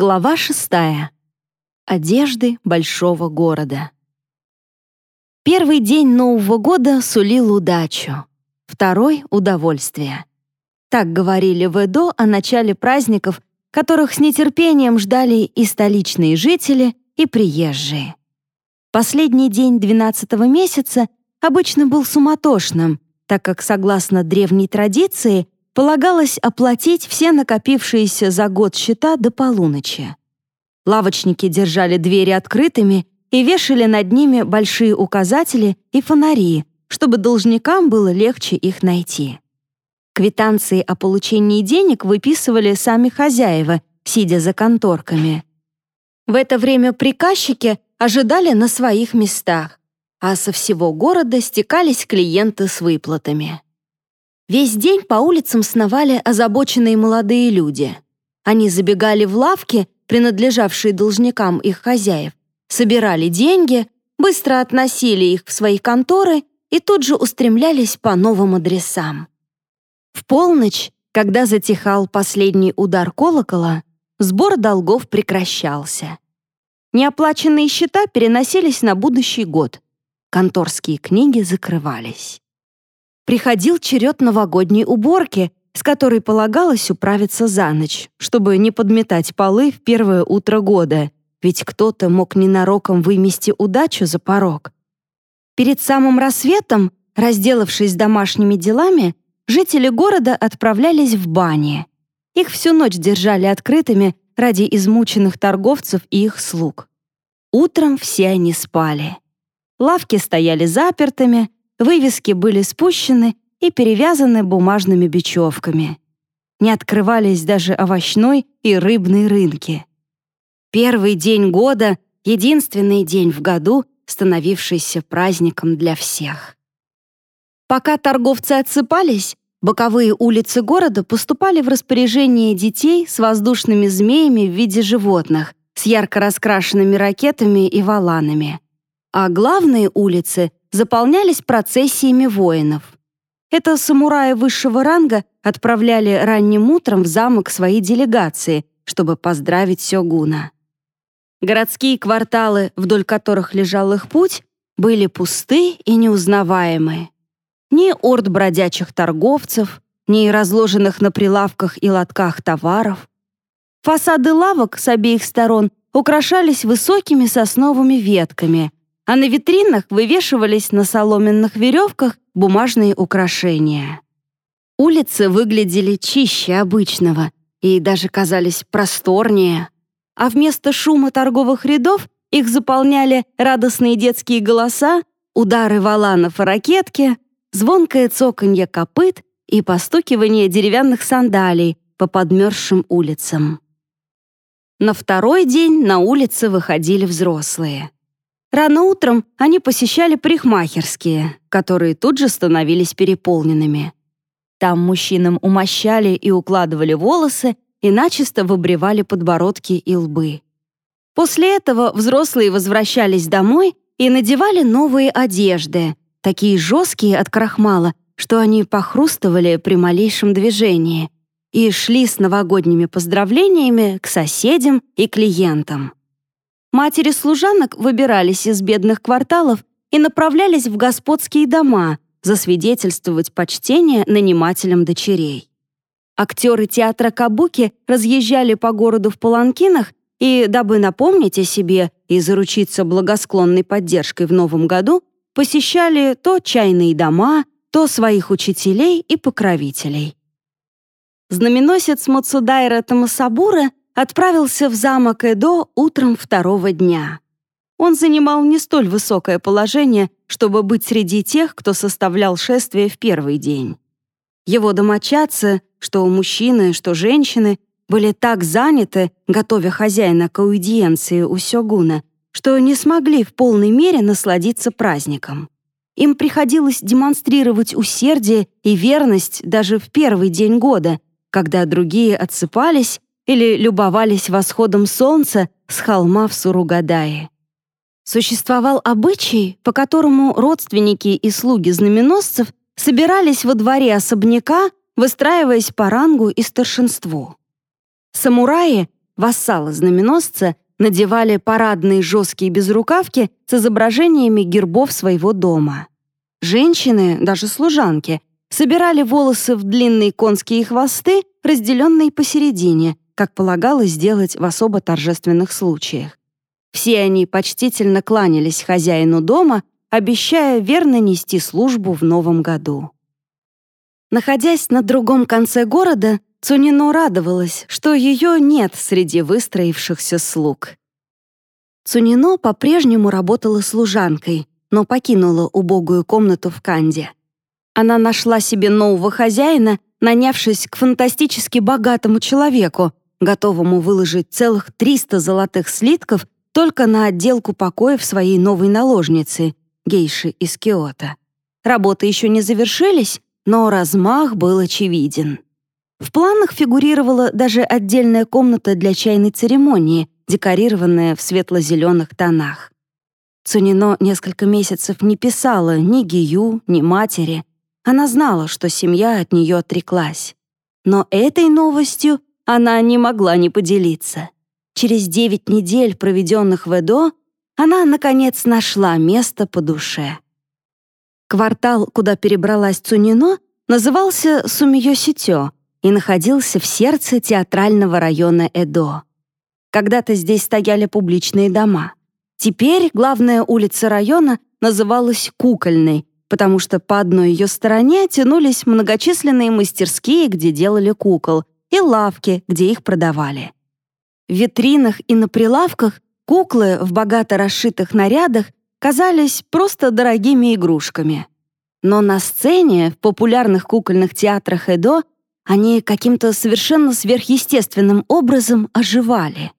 Глава шестая. Одежды большого города. Первый день Нового года сулил удачу, второй — удовольствие. Так говорили в Эдо о начале праздников, которых с нетерпением ждали и столичные жители, и приезжие. Последний день 12 месяца обычно был суматошным, так как, согласно древней традиции, полагалось оплатить все накопившиеся за год счета до полуночи. Лавочники держали двери открытыми и вешали над ними большие указатели и фонари, чтобы должникам было легче их найти. Квитанции о получении денег выписывали сами хозяева, сидя за конторками. В это время приказчики ожидали на своих местах, а со всего города стекались клиенты с выплатами. Весь день по улицам сновали озабоченные молодые люди. Они забегали в лавки, принадлежавшие должникам их хозяев, собирали деньги, быстро относили их в свои конторы и тут же устремлялись по новым адресам. В полночь, когда затихал последний удар колокола, сбор долгов прекращался. Неоплаченные счета переносились на будущий год. Конторские книги закрывались приходил черед новогодней уборки, с которой полагалось управиться за ночь, чтобы не подметать полы в первое утро года, ведь кто-то мог ненароком вымести удачу за порог. Перед самым рассветом, разделавшись домашними делами, жители города отправлялись в бани. Их всю ночь держали открытыми ради измученных торговцев и их слуг. Утром все они спали. Лавки стояли запертыми, Вывески были спущены и перевязаны бумажными бечевками. Не открывались даже овощной и рыбный рынки. Первый день года — единственный день в году, становившийся праздником для всех. Пока торговцы отсыпались, боковые улицы города поступали в распоряжение детей с воздушными змеями в виде животных, с ярко раскрашенными ракетами и валанами. А главные улицы заполнялись процессиями воинов. Это самураи высшего ранга отправляли ранним утром в замок свои делегации, чтобы поздравить Сёгуна. Городские кварталы, вдоль которых лежал их путь, были пусты и неузнаваемы. Ни орд бродячих торговцев, ни разложенных на прилавках и лотках товаров. Фасады лавок с обеих сторон украшались высокими сосновыми ветками, а на витринах вывешивались на соломенных веревках бумажные украшения. Улицы выглядели чище обычного и даже казались просторнее, а вместо шума торговых рядов их заполняли радостные детские голоса, удары валанов и ракетки, звонкое цоканье копыт и постукивание деревянных сандалий по подмерзшим улицам. На второй день на улицы выходили взрослые. Рано утром они посещали парикмахерские, которые тут же становились переполненными. Там мужчинам умощали и укладывали волосы и начисто выбривали подбородки и лбы. После этого взрослые возвращались домой и надевали новые одежды, такие жесткие от крахмала, что они похрустывали при малейшем движении, и шли с новогодними поздравлениями к соседям и клиентам. Матери служанок выбирались из бедных кварталов и направлялись в господские дома засвидетельствовать почтение нанимателям дочерей. Актеры театра Кабуки разъезжали по городу в паланкинах и, дабы напомнить о себе и заручиться благосклонной поддержкой в новом году, посещали то чайные дома, то своих учителей и покровителей. Знаменосец Мацудайра Тамасабура отправился в замок Эдо утром второго дня. Он занимал не столь высокое положение, чтобы быть среди тех, кто составлял шествие в первый день. Его домочадцы, что мужчины, что женщины, были так заняты, готовя хозяина к аудиенции у Сёгуна, что не смогли в полной мере насладиться праздником. Им приходилось демонстрировать усердие и верность даже в первый день года, когда другие отсыпались или любовались восходом солнца с холма в Суругадае. Существовал обычай, по которому родственники и слуги знаменосцев собирались во дворе особняка, выстраиваясь по рангу и старшинству. Самураи, вассалы знаменосца, надевали парадные жесткие безрукавки с изображениями гербов своего дома. Женщины, даже служанки, собирали волосы в длинные конские хвосты, разделенные посередине, как полагалось сделать в особо торжественных случаях. Все они почтительно кланялись хозяину дома, обещая верно нести службу в новом году. Находясь на другом конце города, Цунино радовалась, что ее нет среди выстроившихся слуг. Цунино по-прежнему работала служанкой, но покинула убогую комнату в Канде. Она нашла себе нового хозяина, нанявшись к фантастически богатому человеку, готовому выложить целых 300 золотых слитков только на отделку покоев своей новой наложницы, гейши из Киота. Работы еще не завершились, но размах был очевиден. В планах фигурировала даже отдельная комната для чайной церемонии, декорированная в светло-зеленых тонах. Цунино несколько месяцев не писала ни Гию, ни матери. Она знала, что семья от нее отреклась. Но этой новостью она не могла не поделиться. Через девять недель, проведенных в Эдо, она, наконец, нашла место по душе. Квартал, куда перебралась Цунино, назывался Сумиё-Ситё и находился в сердце театрального района Эдо. Когда-то здесь стояли публичные дома. Теперь главная улица района называлась Кукольной, потому что по одной ее стороне тянулись многочисленные мастерские, где делали кукол, и лавки, где их продавали. В витринах и на прилавках куклы в богато расшитых нарядах казались просто дорогими игрушками. Но на сцене, в популярных кукольных театрах Эдо, они каким-то совершенно сверхъестественным образом оживали.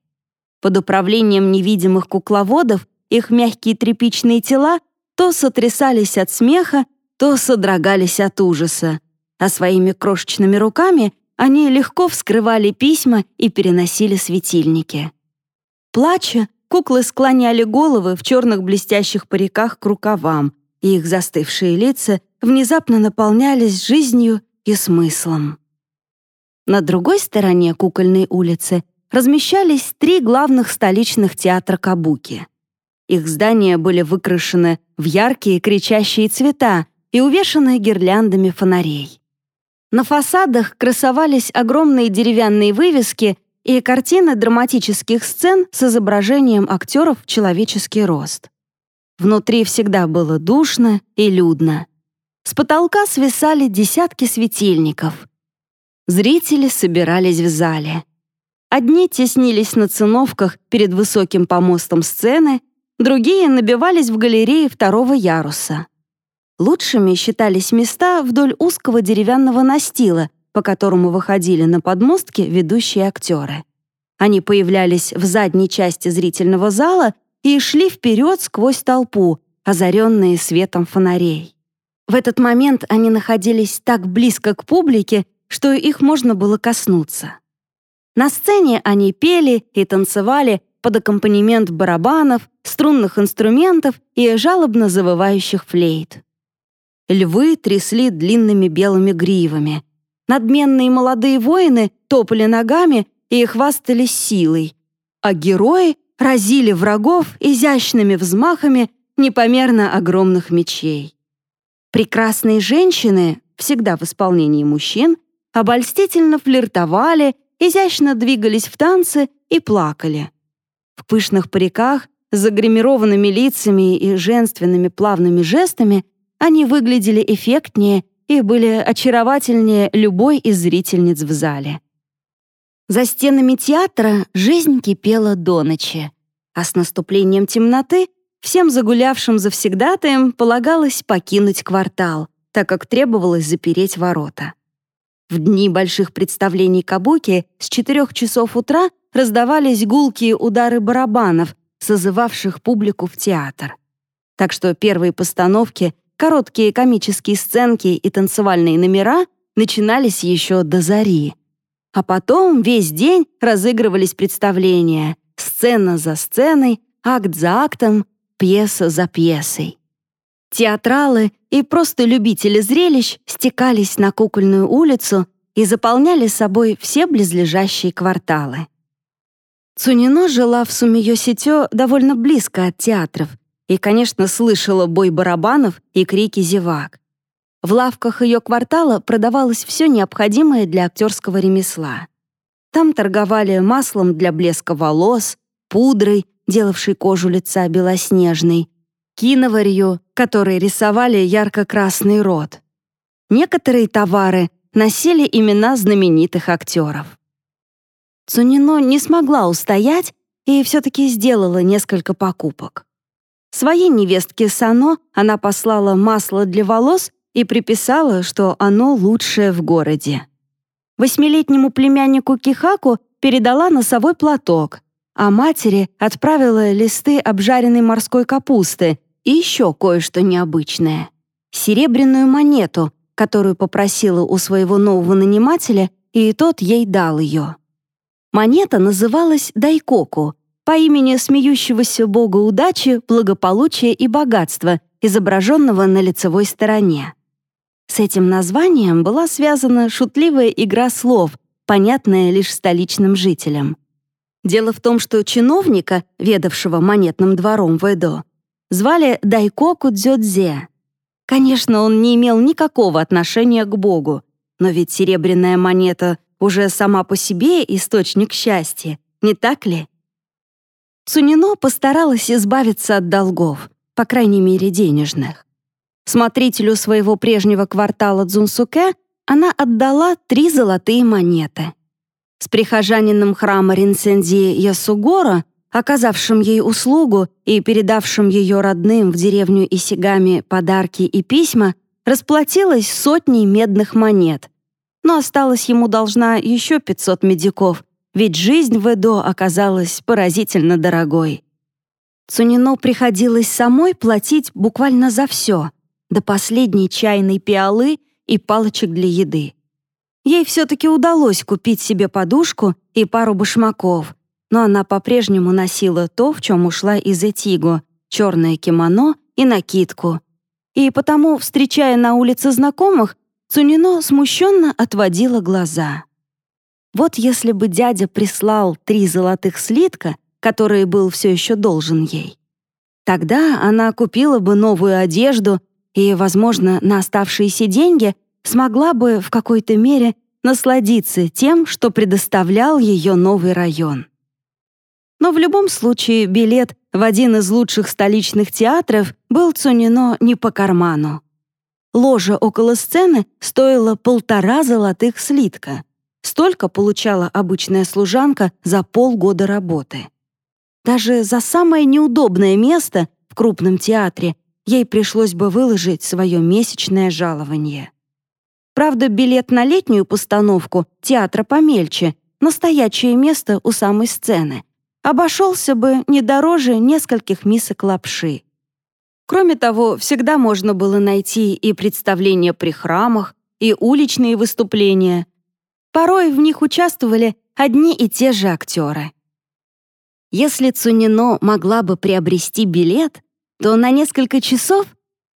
Под управлением невидимых кукловодов их мягкие тряпичные тела то сотрясались от смеха, то содрогались от ужаса, а своими крошечными руками они легко вскрывали письма и переносили светильники. Плача, куклы склоняли головы в черных блестящих париках к рукавам, и их застывшие лица внезапно наполнялись жизнью и смыслом. На другой стороне кукольной улицы размещались три главных столичных театра Кабуки. Их здания были выкрашены в яркие кричащие цвета и увешаны гирляндами фонарей. На фасадах красовались огромные деревянные вывески и картины драматических сцен с изображением актеров в человеческий рост. Внутри всегда было душно и людно. С потолка свисали десятки светильников. Зрители собирались в зале. Одни теснились на циновках перед высоким помостом сцены, другие набивались в галерее второго яруса. Лучшими считались места вдоль узкого деревянного настила, по которому выходили на подмостки ведущие актеры. Они появлялись в задней части зрительного зала и шли вперед сквозь толпу, озаренные светом фонарей. В этот момент они находились так близко к публике, что их можно было коснуться. На сцене они пели и танцевали под аккомпанемент барабанов, струнных инструментов и жалобно завывающих флейт. Львы трясли длинными белыми гривами. Надменные молодые воины топали ногами и хвастались силой, а герои разили врагов изящными взмахами непомерно огромных мечей. Прекрасные женщины, всегда в исполнении мужчин, обольстительно флиртовали изящно двигались в танце и плакали. В пышных париках, загримированными лицами и женственными плавными жестами они выглядели эффектнее и были очаровательнее любой из зрительниц в зале. За стенами театра жизнь кипела до ночи, а с наступлением темноты всем загулявшим завсегдатаям полагалось покинуть квартал, так как требовалось запереть ворота. В дни больших представлений кабуки с 4 часов утра раздавались гулкие удары барабанов, созывавших публику в театр. Так что первые постановки, короткие комические сценки и танцевальные номера начинались еще до зари. А потом весь день разыгрывались представления, сцена за сценой, акт за актом, пьеса за пьесой. Театралы и просто любители зрелищ стекались на кукольную улицу и заполняли собой все близлежащие кварталы. Цунино жила в Сумиё-Ситё довольно близко от театров и, конечно, слышала бой барабанов и крики зевак. В лавках ее квартала продавалось все необходимое для актерского ремесла. Там торговали маслом для блеска волос, пудрой, делавшей кожу лица белоснежной, киноварью, которой рисовали ярко-красный рот. Некоторые товары носили имена знаменитых актеров. Цунино не смогла устоять и все-таки сделала несколько покупок. Своей невестке Сано она послала масло для волос и приписала, что оно лучшее в городе. Восьмилетнему племяннику Кихаку передала носовой платок, а матери отправила листы обжаренной морской капусты и еще кое-что необычное — серебряную монету, которую попросила у своего нового нанимателя, и тот ей дал ее. Монета называлась Дайкоку по имени смеющегося бога удачи, благополучия и богатства, изображенного на лицевой стороне. С этим названием была связана шутливая игра слов, понятная лишь столичным жителям. Дело в том, что чиновника, ведавшего монетным двором в Эдо, звали Дайкоку Дзёдзе. Конечно, он не имел никакого отношения к богу, но ведь серебряная монета уже сама по себе источник счастья, не так ли? Цунино постаралась избавиться от долгов, по крайней мере денежных. Смотрителю своего прежнего квартала Дзунсуке она отдала три золотые монеты. С прихожанином храма Ринсенди Ясугора, оказавшим ей услугу и передавшим ее родным в деревню Исигами подарки и письма, расплатилась сотней медных монет, но осталось ему должна еще 500 медиков, ведь жизнь в Эдо оказалась поразительно дорогой. Цунино приходилось самой платить буквально за все, до последней чайной пиалы и палочек для еды. Ей все-таки удалось купить себе подушку и пару башмаков, но она по-прежнему носила то, в чем ушла из Этиго, черное кимоно и накидку. И потому, встречая на улице знакомых, Цунино смущенно отводила глаза. Вот если бы дядя прислал три золотых слитка, которые был все еще должен ей. Тогда она купила бы новую одежду и, возможно, на оставшиеся деньги смогла бы в какой-то мере насладиться тем, что предоставлял ее новый район. Но в любом случае билет в один из лучших столичных театров был Цунино не по карману. Ложа около сцены стоила полтора золотых слитка. Столько получала обычная служанка за полгода работы. Даже за самое неудобное место в крупном театре ей пришлось бы выложить свое месячное жалование. Правда, билет на летнюю постановку театра помельче, настоящее место у самой сцены, обошелся бы не дороже нескольких мисок лапши. Кроме того, всегда можно было найти и представления при храмах, и уличные выступления. Порой в них участвовали одни и те же актеры. Если Цунино могла бы приобрести билет, то на несколько часов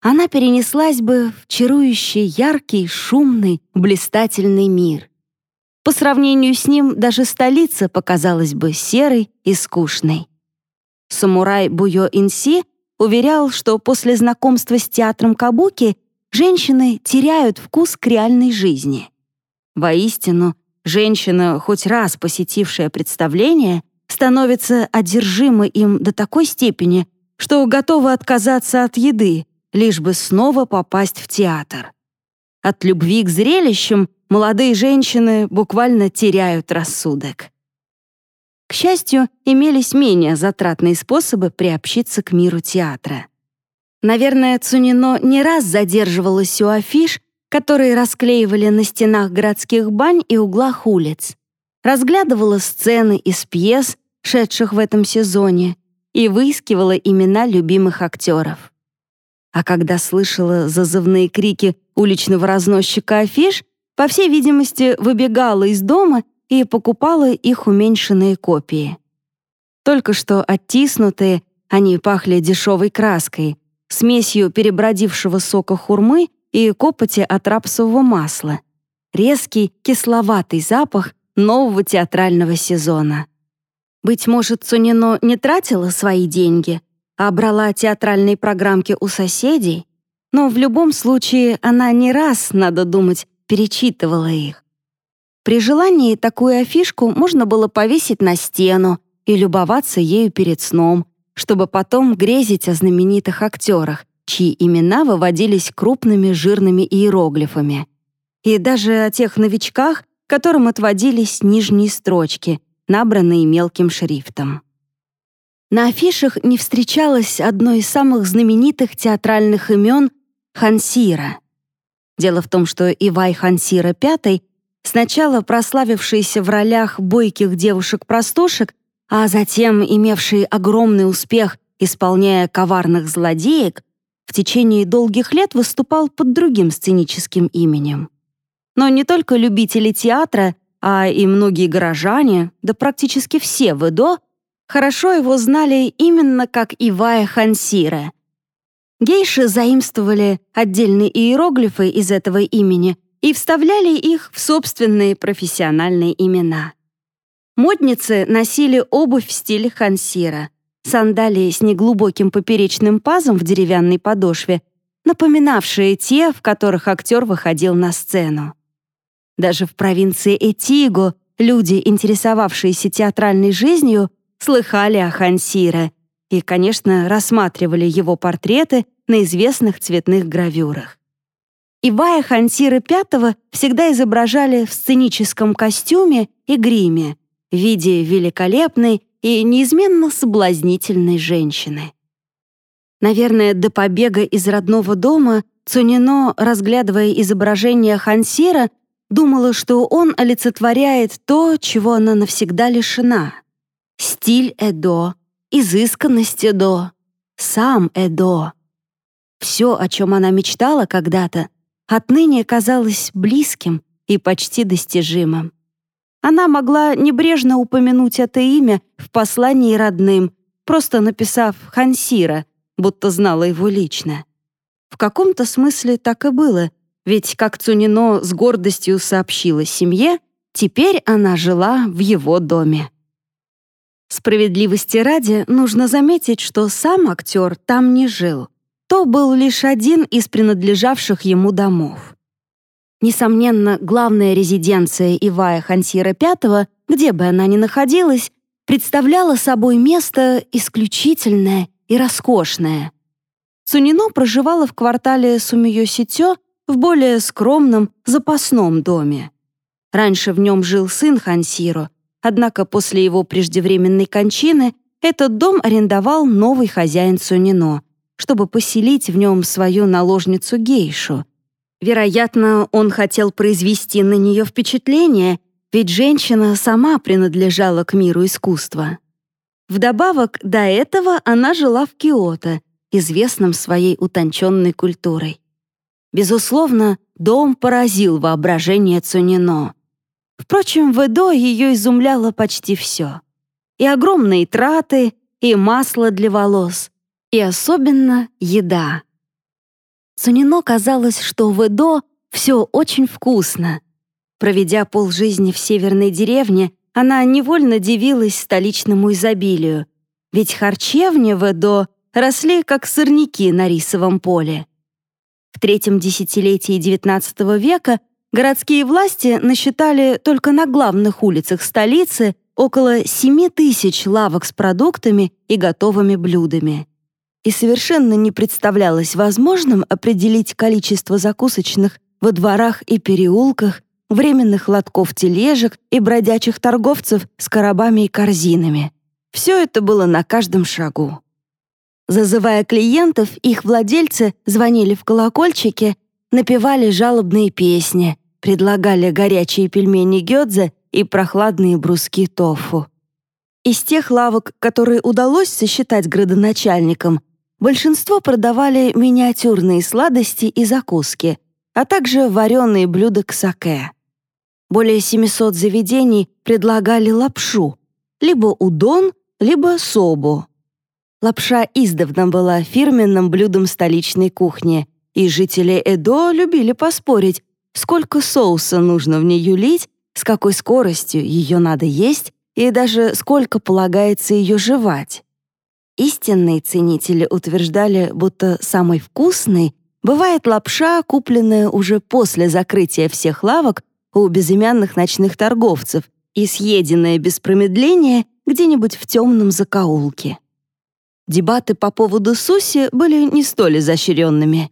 она перенеслась бы в чарующий, яркий, шумный, блистательный мир. По сравнению с ним даже столица показалась бы серой и скучной. Самурай Буё Инси уверял, что после знакомства с театром Кабуки женщины теряют вкус к реальной жизни. Воистину, женщина, хоть раз посетившая представление, становится одержима им до такой степени, что готова отказаться от еды, лишь бы снова попасть в театр. От любви к зрелищам молодые женщины буквально теряют рассудок. К счастью, имелись менее затратные способы приобщиться к миру театра. Наверное, Цунино не раз задерживалась у афиш, которые расклеивали на стенах городских бань и углах улиц. Разглядывала сцены из пьес, шедших в этом сезоне, и выискивала имена любимых актеров. А когда слышала зазывные крики уличного разносчика афиш, по всей видимости, выбегала из дома и покупала их уменьшенные копии. Только что оттиснутые, они пахли дешевой краской, смесью перебродившего сока хурмы и копоти от рапсового масла. Резкий, кисловатый запах нового театрального сезона. Быть может, Цунино не тратила свои деньги, а брала театральные программки у соседей, но в любом случае она не раз, надо думать, перечитывала их. При желании такую афишку можно было повесить на стену и любоваться ею перед сном, чтобы потом грезить о знаменитых актерах, чьи имена выводились крупными жирными иероглифами. И даже о тех новичках, которым отводились нижние строчки, набранные мелким шрифтом. На афишах не встречалось одно из самых знаменитых театральных имен Хансира. Дело в том, что Ивай Хансира V, сначала прославившийся в ролях бойких девушек-простушек, а затем имевший огромный успех, исполняя коварных злодеек, в течение долгих лет выступал под другим сценическим именем. Но не только любители театра, а и многие горожане, да практически все в Эдо, хорошо его знали именно как Ивая Хансира. Гейши заимствовали отдельные иероглифы из этого имени и вставляли их в собственные профессиональные имена. Модницы носили обувь в стиле хансира, сандалии с неглубоким поперечным пазом в деревянной подошве, напоминавшие те, в которых актер выходил на сцену. Даже в провинции Этиго люди, интересовавшиеся театральной жизнью, слыхали о Хансире и, конечно, рассматривали его портреты на известных цветных гравюрах. Ивая Хансира V всегда изображали в сценическом костюме и гриме, в виде великолепной и неизменно соблазнительной женщины. Наверное, до побега из родного дома Цунино, разглядывая изображение Хансира, думала, что он олицетворяет то, чего она навсегда лишена. Стиль Эдо, изысканность Эдо, сам Эдо. Все, о чем она мечтала когда-то, отныне казалось близким и почти достижимым. Она могла небрежно упомянуть это имя в послании родным, просто написав «Хансира», будто знала его лично. В каком-то смысле так и было, ведь, как Цунино с гордостью сообщила семье, теперь она жила в его доме. Справедливости ради, нужно заметить, что сам актер там не жил. То был лишь один из принадлежавших ему домов. Несомненно, главная резиденция Ивая Хансира V, где бы она ни находилась, представляла собой место исключительное и роскошное. Цунино проживала в квартале Сумиё-Ситё в более скромном, запасном доме. Раньше в нем жил сын Хансиро, однако после его преждевременной кончины этот дом арендовал новый хозяин Цунино, чтобы поселить в нем свою наложницу Гейшу — Вероятно, он хотел произвести на нее впечатление, ведь женщина сама принадлежала к миру искусства. Вдобавок, до этого она жила в Киото, известном своей утонченной культурой. Безусловно, дом поразил воображение Цунино. Впрочем, в Эдо ее изумляло почти все. И огромные траты, и масло для волос, и особенно еда. Сунино казалось, что в Эдо все очень вкусно. Проведя полжизни в северной деревне, она невольно дивилась столичному изобилию, ведь харчевни в Эдо росли как сорняки на рисовом поле. В третьем десятилетии XIX века городские власти насчитали только на главных улицах столицы около 7 тысяч лавок с продуктами и готовыми блюдами и совершенно не представлялось возможным определить количество закусочных во дворах и переулках, временных лотков тележек и бродячих торговцев с коробами и корзинами. Все это было на каждом шагу. Зазывая клиентов, их владельцы звонили в колокольчики, напевали жалобные песни, предлагали горячие пельмени гёдзе и прохладные бруски тофу. Из тех лавок, которые удалось сосчитать градоначальникам, Большинство продавали миниатюрные сладости и закуски, а также вареные блюда к саке. Более 700 заведений предлагали лапшу, либо удон, либо собу. Лапша издавна была фирменным блюдом столичной кухни, и жители Эдо любили поспорить, сколько соуса нужно в нее лить, с какой скоростью ее надо есть и даже сколько полагается ее жевать. Истинные ценители утверждали, будто самой вкусной бывает лапша, купленная уже после закрытия всех лавок у безымянных ночных торговцев и съеденная без промедления где-нибудь в темном закоулке. Дебаты по поводу суси были не столь изощренными.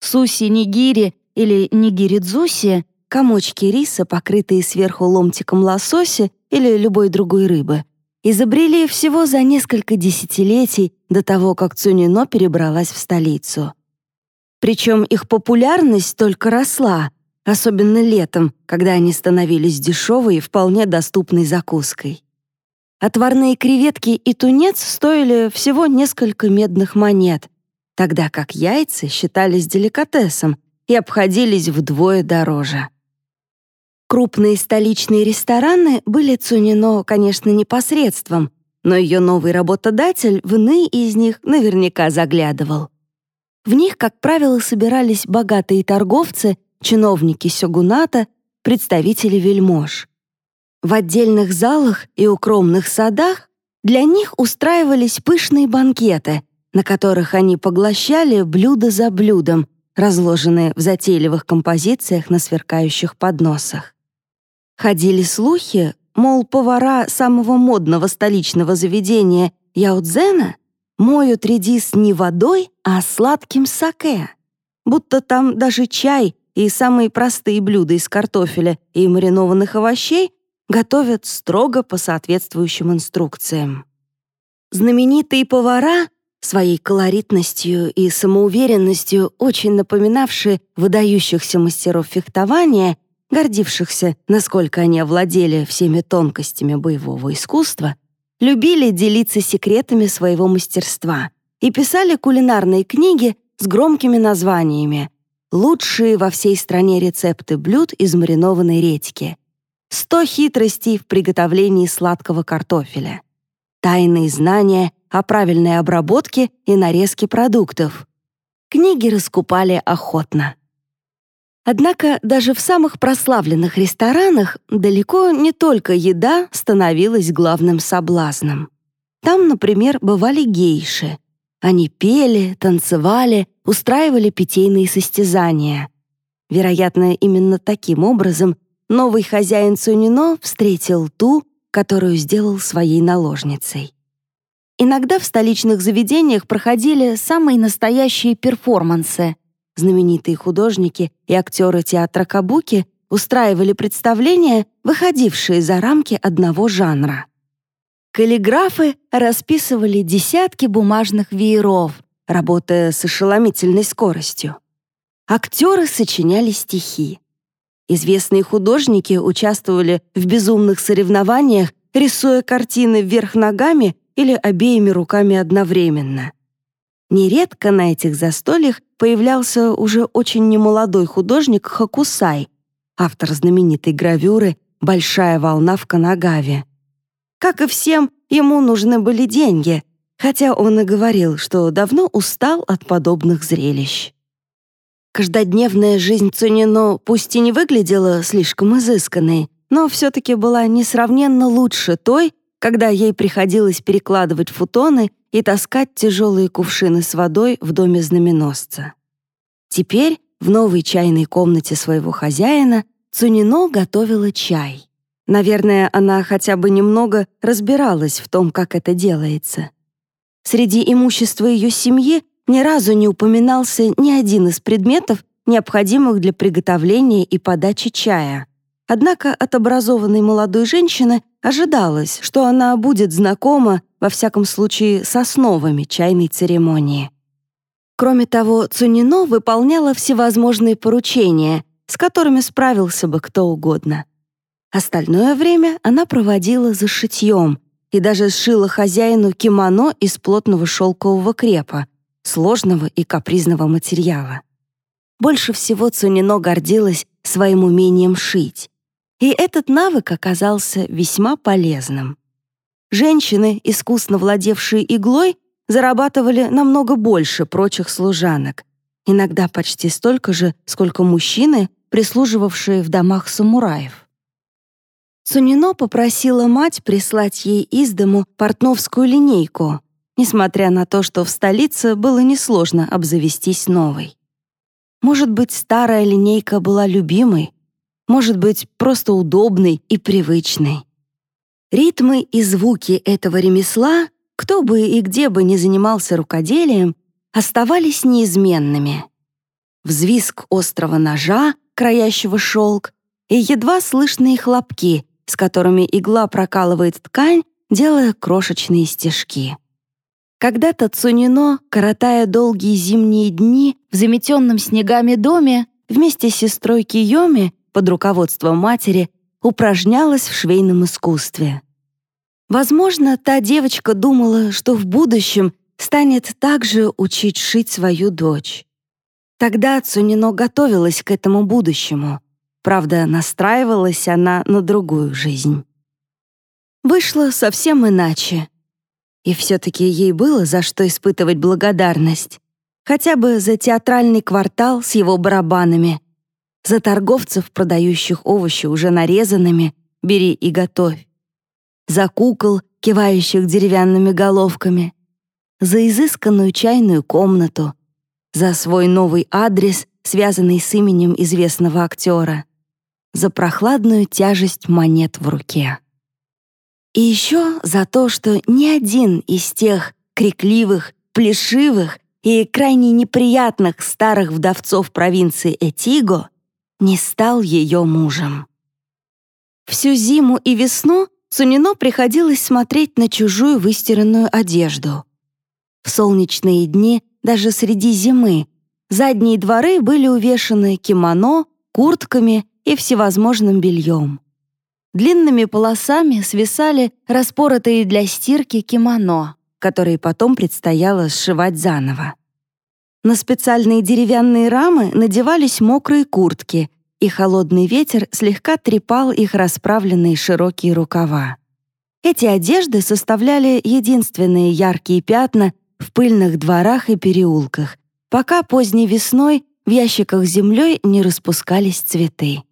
Суси-нигири или нигири-дзуси — комочки риса, покрытые сверху ломтиком лосося или любой другой рыбы, изобрели всего за несколько десятилетий до того, как Цунино перебралась в столицу. Причем их популярность только росла, особенно летом, когда они становились дешевой и вполне доступной закуской. Отварные креветки и тунец стоили всего несколько медных монет, тогда как яйца считались деликатесом и обходились вдвое дороже. Крупные столичные рестораны были Цунино, конечно, непосредством, но ее новый работодатель в иные из них наверняка заглядывал. В них, как правило, собирались богатые торговцы, чиновники сёгуната, представители вельмож. В отдельных залах и укромных садах для них устраивались пышные банкеты, на которых они поглощали блюдо за блюдом, разложенные в затейливых композициях на сверкающих подносах. Ходили слухи, мол, повара самого модного столичного заведения Яудзена моют редис не водой, а сладким саке. Будто там даже чай и самые простые блюда из картофеля и маринованных овощей готовят строго по соответствующим инструкциям. Знаменитые повара, своей колоритностью и самоуверенностью, очень напоминавшие выдающихся мастеров фехтования, гордившихся, насколько они овладели всеми тонкостями боевого искусства, любили делиться секретами своего мастерства и писали кулинарные книги с громкими названиями «Лучшие во всей стране рецепты блюд из маринованной редьки», «100 хитростей в приготовлении сладкого картофеля», «Тайные знания о правильной обработке и нарезке продуктов». Книги раскупали охотно. Однако даже в самых прославленных ресторанах далеко не только еда становилась главным соблазном. Там, например, бывали гейши. Они пели, танцевали, устраивали питейные состязания. Вероятно, именно таким образом новый хозяин Цунино встретил ту, которую сделал своей наложницей. Иногда в столичных заведениях проходили самые настоящие перформансы, Знаменитые художники и актеры театра Кабуки устраивали представления, выходившие за рамки одного жанра. Каллиграфы расписывали десятки бумажных вееров, работая с ошеломительной скоростью. Актеры сочиняли стихи. Известные художники участвовали в безумных соревнованиях, рисуя картины вверх ногами или обеими руками одновременно. Нередко на этих застольях появлялся уже очень немолодой художник Хакусай, автор знаменитой гравюры «Большая волна в Канагаве». Как и всем, ему нужны были деньги, хотя он и говорил, что давно устал от подобных зрелищ. Каждодневная жизнь Цунино пусть и не выглядела слишком изысканной, но все-таки была несравненно лучше той, когда ей приходилось перекладывать футоны и таскать тяжелые кувшины с водой в доме знаменосца. Теперь в новой чайной комнате своего хозяина Цунино готовила чай. Наверное, она хотя бы немного разбиралась в том, как это делается. Среди имущества ее семьи ни разу не упоминался ни один из предметов, необходимых для приготовления и подачи чая. Однако от образованной молодой женщины ожидалось, что она будет знакома, во всяком случае, с основами чайной церемонии. Кроме того, Цунино выполняла всевозможные поручения, с которыми справился бы кто угодно. Остальное время она проводила за шитьем и даже сшила хозяину кимоно из плотного шелкового крепа, сложного и капризного материала. Больше всего Цунино гордилась своим умением шить. И этот навык оказался весьма полезным. Женщины, искусно владевшие иглой, зарабатывали намного больше прочих служанок, иногда почти столько же, сколько мужчины, прислуживавшие в домах самураев. Сунино попросила мать прислать ей из дому портновскую линейку, несмотря на то, что в столице было несложно обзавестись новой. Может быть, старая линейка была любимой, может быть, просто удобной и привычной. Ритмы и звуки этого ремесла, кто бы и где бы ни занимался рукоделием, оставались неизменными. Взвизг острого ножа, краящего шелк, и едва слышные хлопки, с которыми игла прокалывает ткань, делая крошечные стежки. Когда-то Цунино, коротая долгие зимние дни в заметенном снегами доме, вместе с сестрой Киоми под руководством матери упражнялась в швейном искусстве. Возможно, та девочка думала, что в будущем станет также учить шить свою дочь. Тогда Цунино готовилась к этому будущему. Правда, настраивалась она на другую жизнь. Вышло совсем иначе. И все-таки ей было за что испытывать благодарность. Хотя бы за театральный квартал с его барабанами, за торговцев, продающих овощи уже нарезанными, бери и готовь, за кукол, кивающих деревянными головками, за изысканную чайную комнату, за свой новый адрес, связанный с именем известного актера, за прохладную тяжесть монет в руке. И еще за то, что ни один из тех крикливых, плешивых и крайне неприятных старых вдовцов провинции Этиго не стал ее мужем. Всю зиму и весну Цунино приходилось смотреть на чужую выстиранную одежду. В солнечные дни, даже среди зимы, задние дворы были увешаны кимоно, куртками и всевозможным бельем. Длинными полосами свисали распоротые для стирки кимоно, которые потом предстояло сшивать заново. На специальные деревянные рамы надевались мокрые куртки, и холодный ветер слегка трепал их расправленные широкие рукава. Эти одежды составляли единственные яркие пятна в пыльных дворах и переулках, пока поздней весной в ящиках с землей не распускались цветы.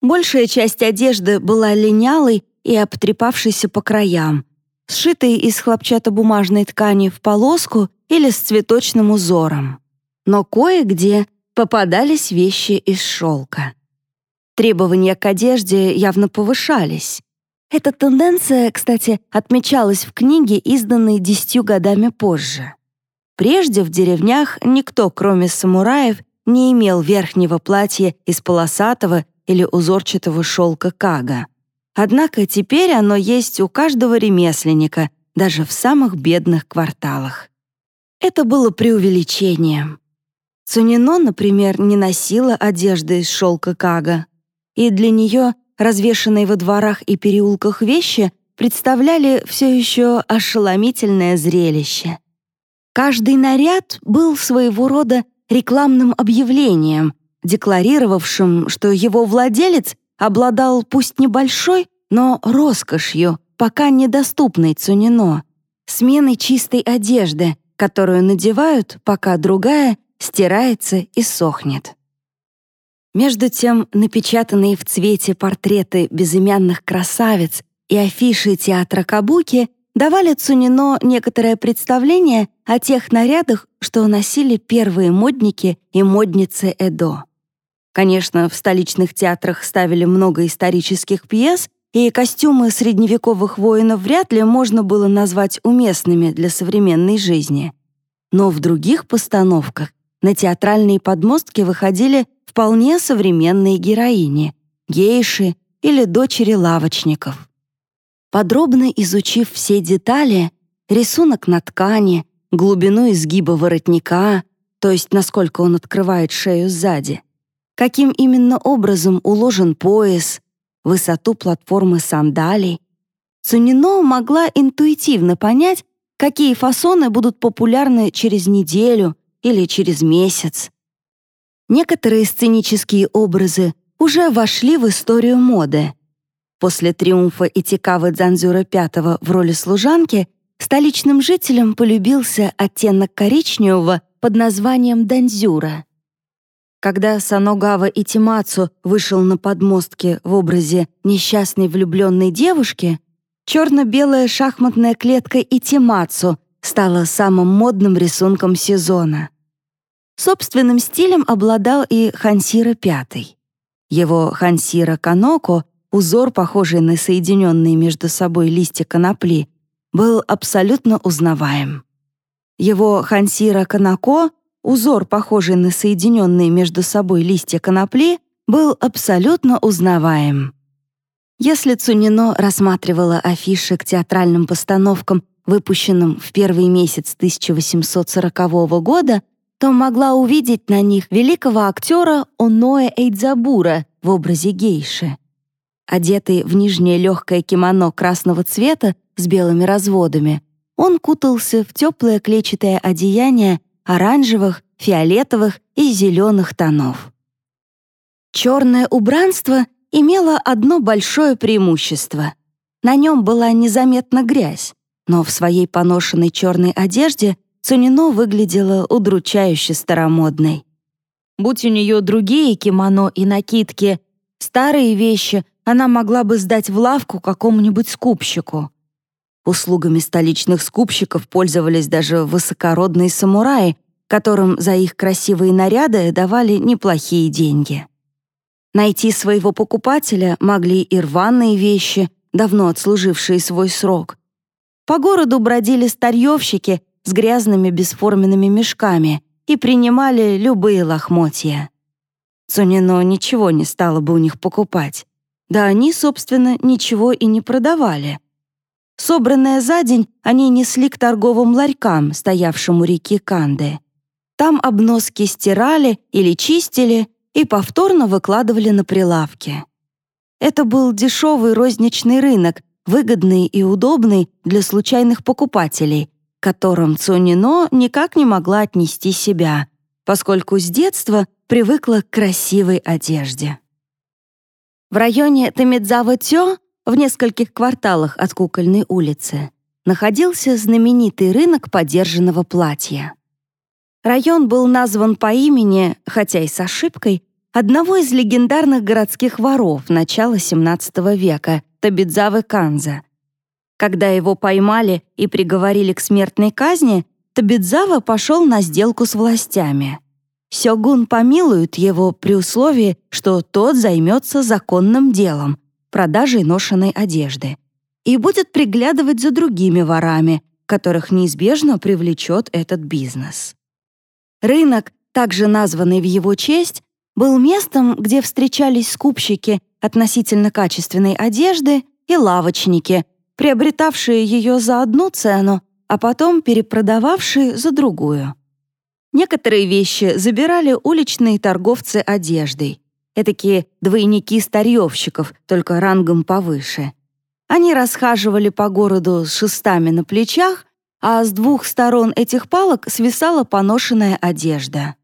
Большая часть одежды была линялой и обтрепавшейся по краям, сшитой из хлопчатобумажной ткани в полоску или с цветочным узором. Но кое-где попадались вещи из шелка. Требования к одежде явно повышались. Эта тенденция, кстати, отмечалась в книге, изданной десятью годами позже. Прежде в деревнях никто, кроме самураев, не имел верхнего платья из полосатого или узорчатого шелка кага. Однако теперь оно есть у каждого ремесленника, даже в самых бедных кварталах. Это было преувеличением. Цунино, например, не носила одежды из шелка кага, и для нее развешанные во дворах и переулках вещи представляли все еще ошеломительное зрелище. Каждый наряд был своего рода рекламным объявлением, декларировавшим, что его владелец обладал пусть небольшой, но роскошью, пока недоступной Цунино, сменой чистой одежды, которую надевают, пока другая стирается и сохнет. Между тем, напечатанные в цвете портреты безымянных красавиц и афиши театра Кабуки давали Цунино некоторое представление о тех нарядах, что носили первые модники и модницы Эдо. Конечно, в столичных театрах ставили много исторических пьес, и костюмы средневековых воинов вряд ли можно было назвать уместными для современной жизни. Но в других постановках на театральные подмостки выходили вполне современные героини, гейши или дочери лавочников. Подробно изучив все детали, рисунок на ткани, глубину изгиба воротника, то есть насколько он открывает шею сзади, каким именно образом уложен пояс, высоту платформы сандалий, Цунино могла интуитивно понять, какие фасоны будут популярны через неделю или через месяц. Некоторые сценические образы уже вошли в историю моды. После триумфа Итикавы Дзанзюра V в роли служанки столичным жителям полюбился оттенок коричневого под названием данзюра. Когда Саногава Итимацу вышел на подмостке в образе несчастной влюбленной девушки, черно-белая шахматная клетка Итимацу стала самым модным рисунком сезона. Собственным стилем обладал и Хансира V. Его Хансира Каноко, узор, похожий на соединенные между собой листья конопли, был абсолютно узнаваем. Его Хансира Канако Узор, похожий на соединенные между собой листья конопли, был абсолютно узнаваем. Если Цунино рассматривала афиши к театральным постановкам, выпущенным в первый месяц 1840 года, то могла увидеть на них великого актера Оноэ Эйдзабура в образе гейши. Одетый в нижнее легкое кимоно красного цвета с белыми разводами, он кутался в теплое клетчатое одеяние оранжевых, фиолетовых и зеленых тонов. Черное убранство имело одно большое преимущество. На нем была незаметна грязь, но в своей поношенной черной одежде Цунино выглядела удручающе старомодной. Будь у нее другие кимоно и накидки, старые вещи она могла бы сдать в лавку какому-нибудь скупщику. Услугами столичных скупщиков пользовались даже высокородные самураи, которым за их красивые наряды давали неплохие деньги. Найти своего покупателя могли и рваные вещи, давно отслужившие свой срок. По городу бродили старьевщики с грязными бесформенными мешками и принимали любые лохмотья. Цунино ничего не стало бы у них покупать. Да они, собственно, ничего и не продавали. Собранное за день они несли к торговым ларькам, стоявшим у реки Канды. Там обноски стирали или чистили и повторно выкладывали на прилавки. Это был дешевый розничный рынок, выгодный и удобный для случайных покупателей, к которым Цунино никак не могла отнести себя, поскольку с детства привыкла к красивой одежде. В районе Тамидзава-Тё в нескольких кварталах от Кукольной улицы, находился знаменитый рынок подержанного платья. Район был назван по имени, хотя и с ошибкой, одного из легендарных городских воров начала XVII века, Табидзавы Канза. Когда его поймали и приговорили к смертной казни, Табидзава пошел на сделку с властями. Сёгун помилует его при условии, что тот займется законным делом, продажей ношенной одежды, и будет приглядывать за другими ворами, которых неизбежно привлечет этот бизнес. Рынок, также названный в его честь, был местом, где встречались скупщики относительно качественной одежды и лавочники, приобретавшие ее за одну цену, а потом перепродававшие за другую. Некоторые вещи забирали уличные торговцы одеждой, Этакие двойники старьевщиков, только рангом повыше. Они расхаживали по городу с шестами на плечах, а с двух сторон этих палок свисала поношенная одежда.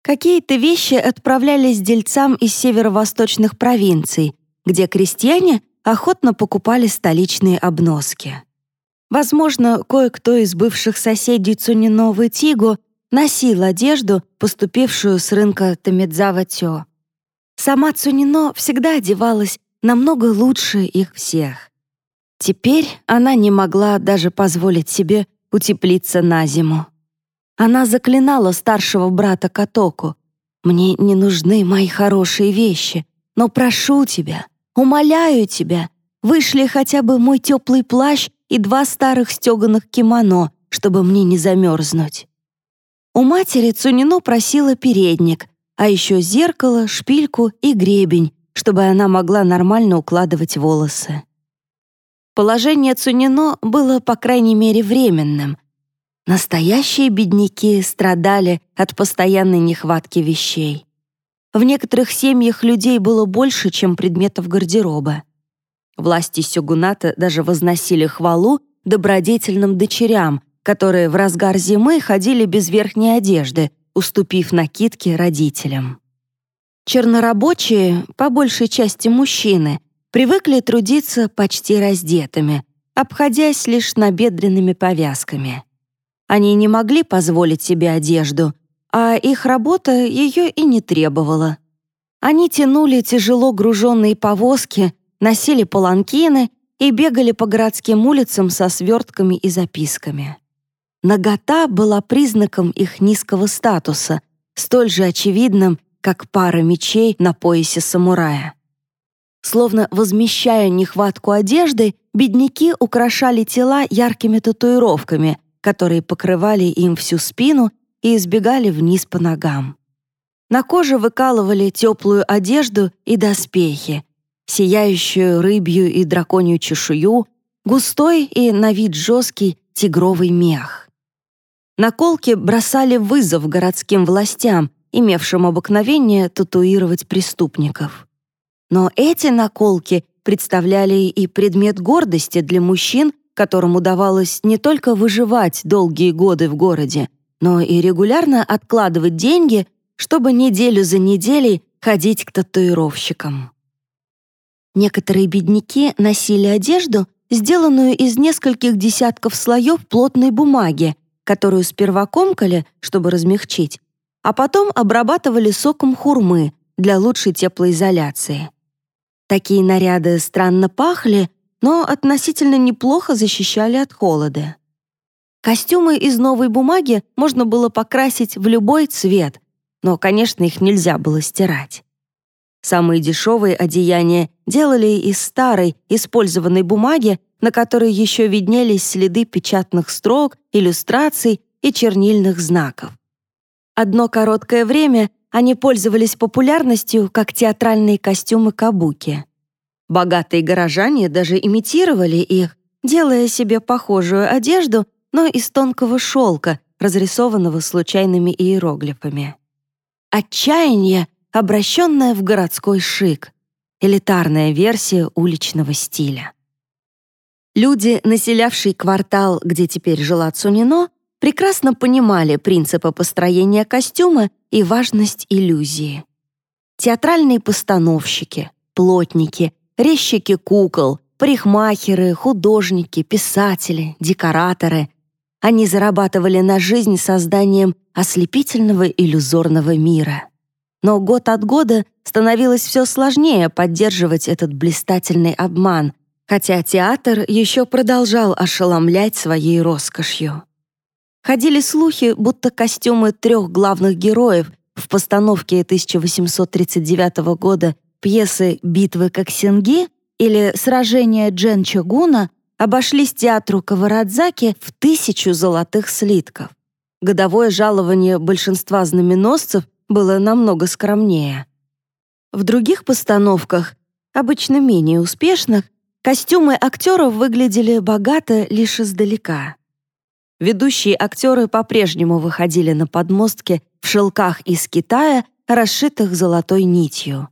Какие-то вещи отправлялись дельцам из северо-восточных провинций, где крестьяне охотно покупали столичные обноски. Возможно, кое-кто из бывших соседей Цуниновы Тигу носил одежду, поступившую с рынка Тамедзава-Тё. Сама Цунино всегда одевалась намного лучше их всех. Теперь она не могла даже позволить себе утеплиться на зиму. Она заклинала старшего брата Катоку. «Мне не нужны мои хорошие вещи, но прошу тебя, умоляю тебя, вышли хотя бы мой теплый плащ и два старых стеганых кимоно, чтобы мне не замерзнуть». У матери Цунино просила передник, а еще зеркало, шпильку и гребень, чтобы она могла нормально укладывать волосы. Положение Цунино было, по крайней мере, временным. Настоящие бедняки страдали от постоянной нехватки вещей. В некоторых семьях людей было больше, чем предметов гардероба. Власти Сёгуната даже возносили хвалу добродетельным дочерям, которые в разгар зимы ходили без верхней одежды, уступив накидки родителям. Чернорабочие, по большей части мужчины, привыкли трудиться почти раздетыми, обходясь лишь набедренными повязками. Они не могли позволить себе одежду, а их работа ее и не требовала. Они тянули тяжело груженные повозки, носили паланкины и бегали по городским улицам со свертками и записками. Нагота была признаком их низкого статуса, столь же очевидным, как пара мечей на поясе самурая. Словно возмещая нехватку одежды, бедняки украшали тела яркими татуировками, которые покрывали им всю спину и избегали вниз по ногам. На коже выкалывали теплую одежду и доспехи, сияющую рыбью и драконью чешую, густой и на вид жесткий тигровый мех. Наколки бросали вызов городским властям, имевшим обыкновение татуировать преступников. Но эти наколки представляли и предмет гордости для мужчин, которым удавалось не только выживать долгие годы в городе, но и регулярно откладывать деньги, чтобы неделю за неделей ходить к татуировщикам. Некоторые бедняки носили одежду, сделанную из нескольких десятков слоев плотной бумаги, которую сперва комкали, чтобы размягчить, а потом обрабатывали соком хурмы для лучшей теплоизоляции. Такие наряды странно пахли, но относительно неплохо защищали от холода. Костюмы из новой бумаги можно было покрасить в любой цвет, но, конечно, их нельзя было стирать. Самые дешевые одеяния делали из старой, использованной бумаги, на которой еще виднелись следы печатных строк, иллюстраций и чернильных знаков. Одно короткое время они пользовались популярностью как театральные костюмы кабуки. Богатые горожане даже имитировали их, делая себе похожую одежду, но из тонкого шелка, разрисованного случайными иероглифами. Отчаяние, обращенное в городской шик, элитарная версия уличного стиля. Люди, населявшие квартал, где теперь жила Цунино, прекрасно понимали принципы построения костюма и важность иллюзии. Театральные постановщики, плотники, резчики кукол, парикмахеры, художники, писатели, декораторы. Они зарабатывали на жизнь созданием ослепительного иллюзорного мира. Но год от года становилось все сложнее поддерживать этот блистательный обман — хотя театр еще продолжал ошеломлять своей роскошью. Ходили слухи, будто костюмы трех главных героев в постановке 1839 года пьесы «Битвы Коксинги» или «Сражение Джен Чагуна» обошлись театру Каварадзаки в тысячу золотых слитков. Годовое жалование большинства знаменосцев было намного скромнее. В других постановках, обычно менее успешных, Костюмы актеров выглядели богато лишь издалека. Ведущие актеры по-прежнему выходили на подмостки в шелках из Китая, расшитых золотой нитью.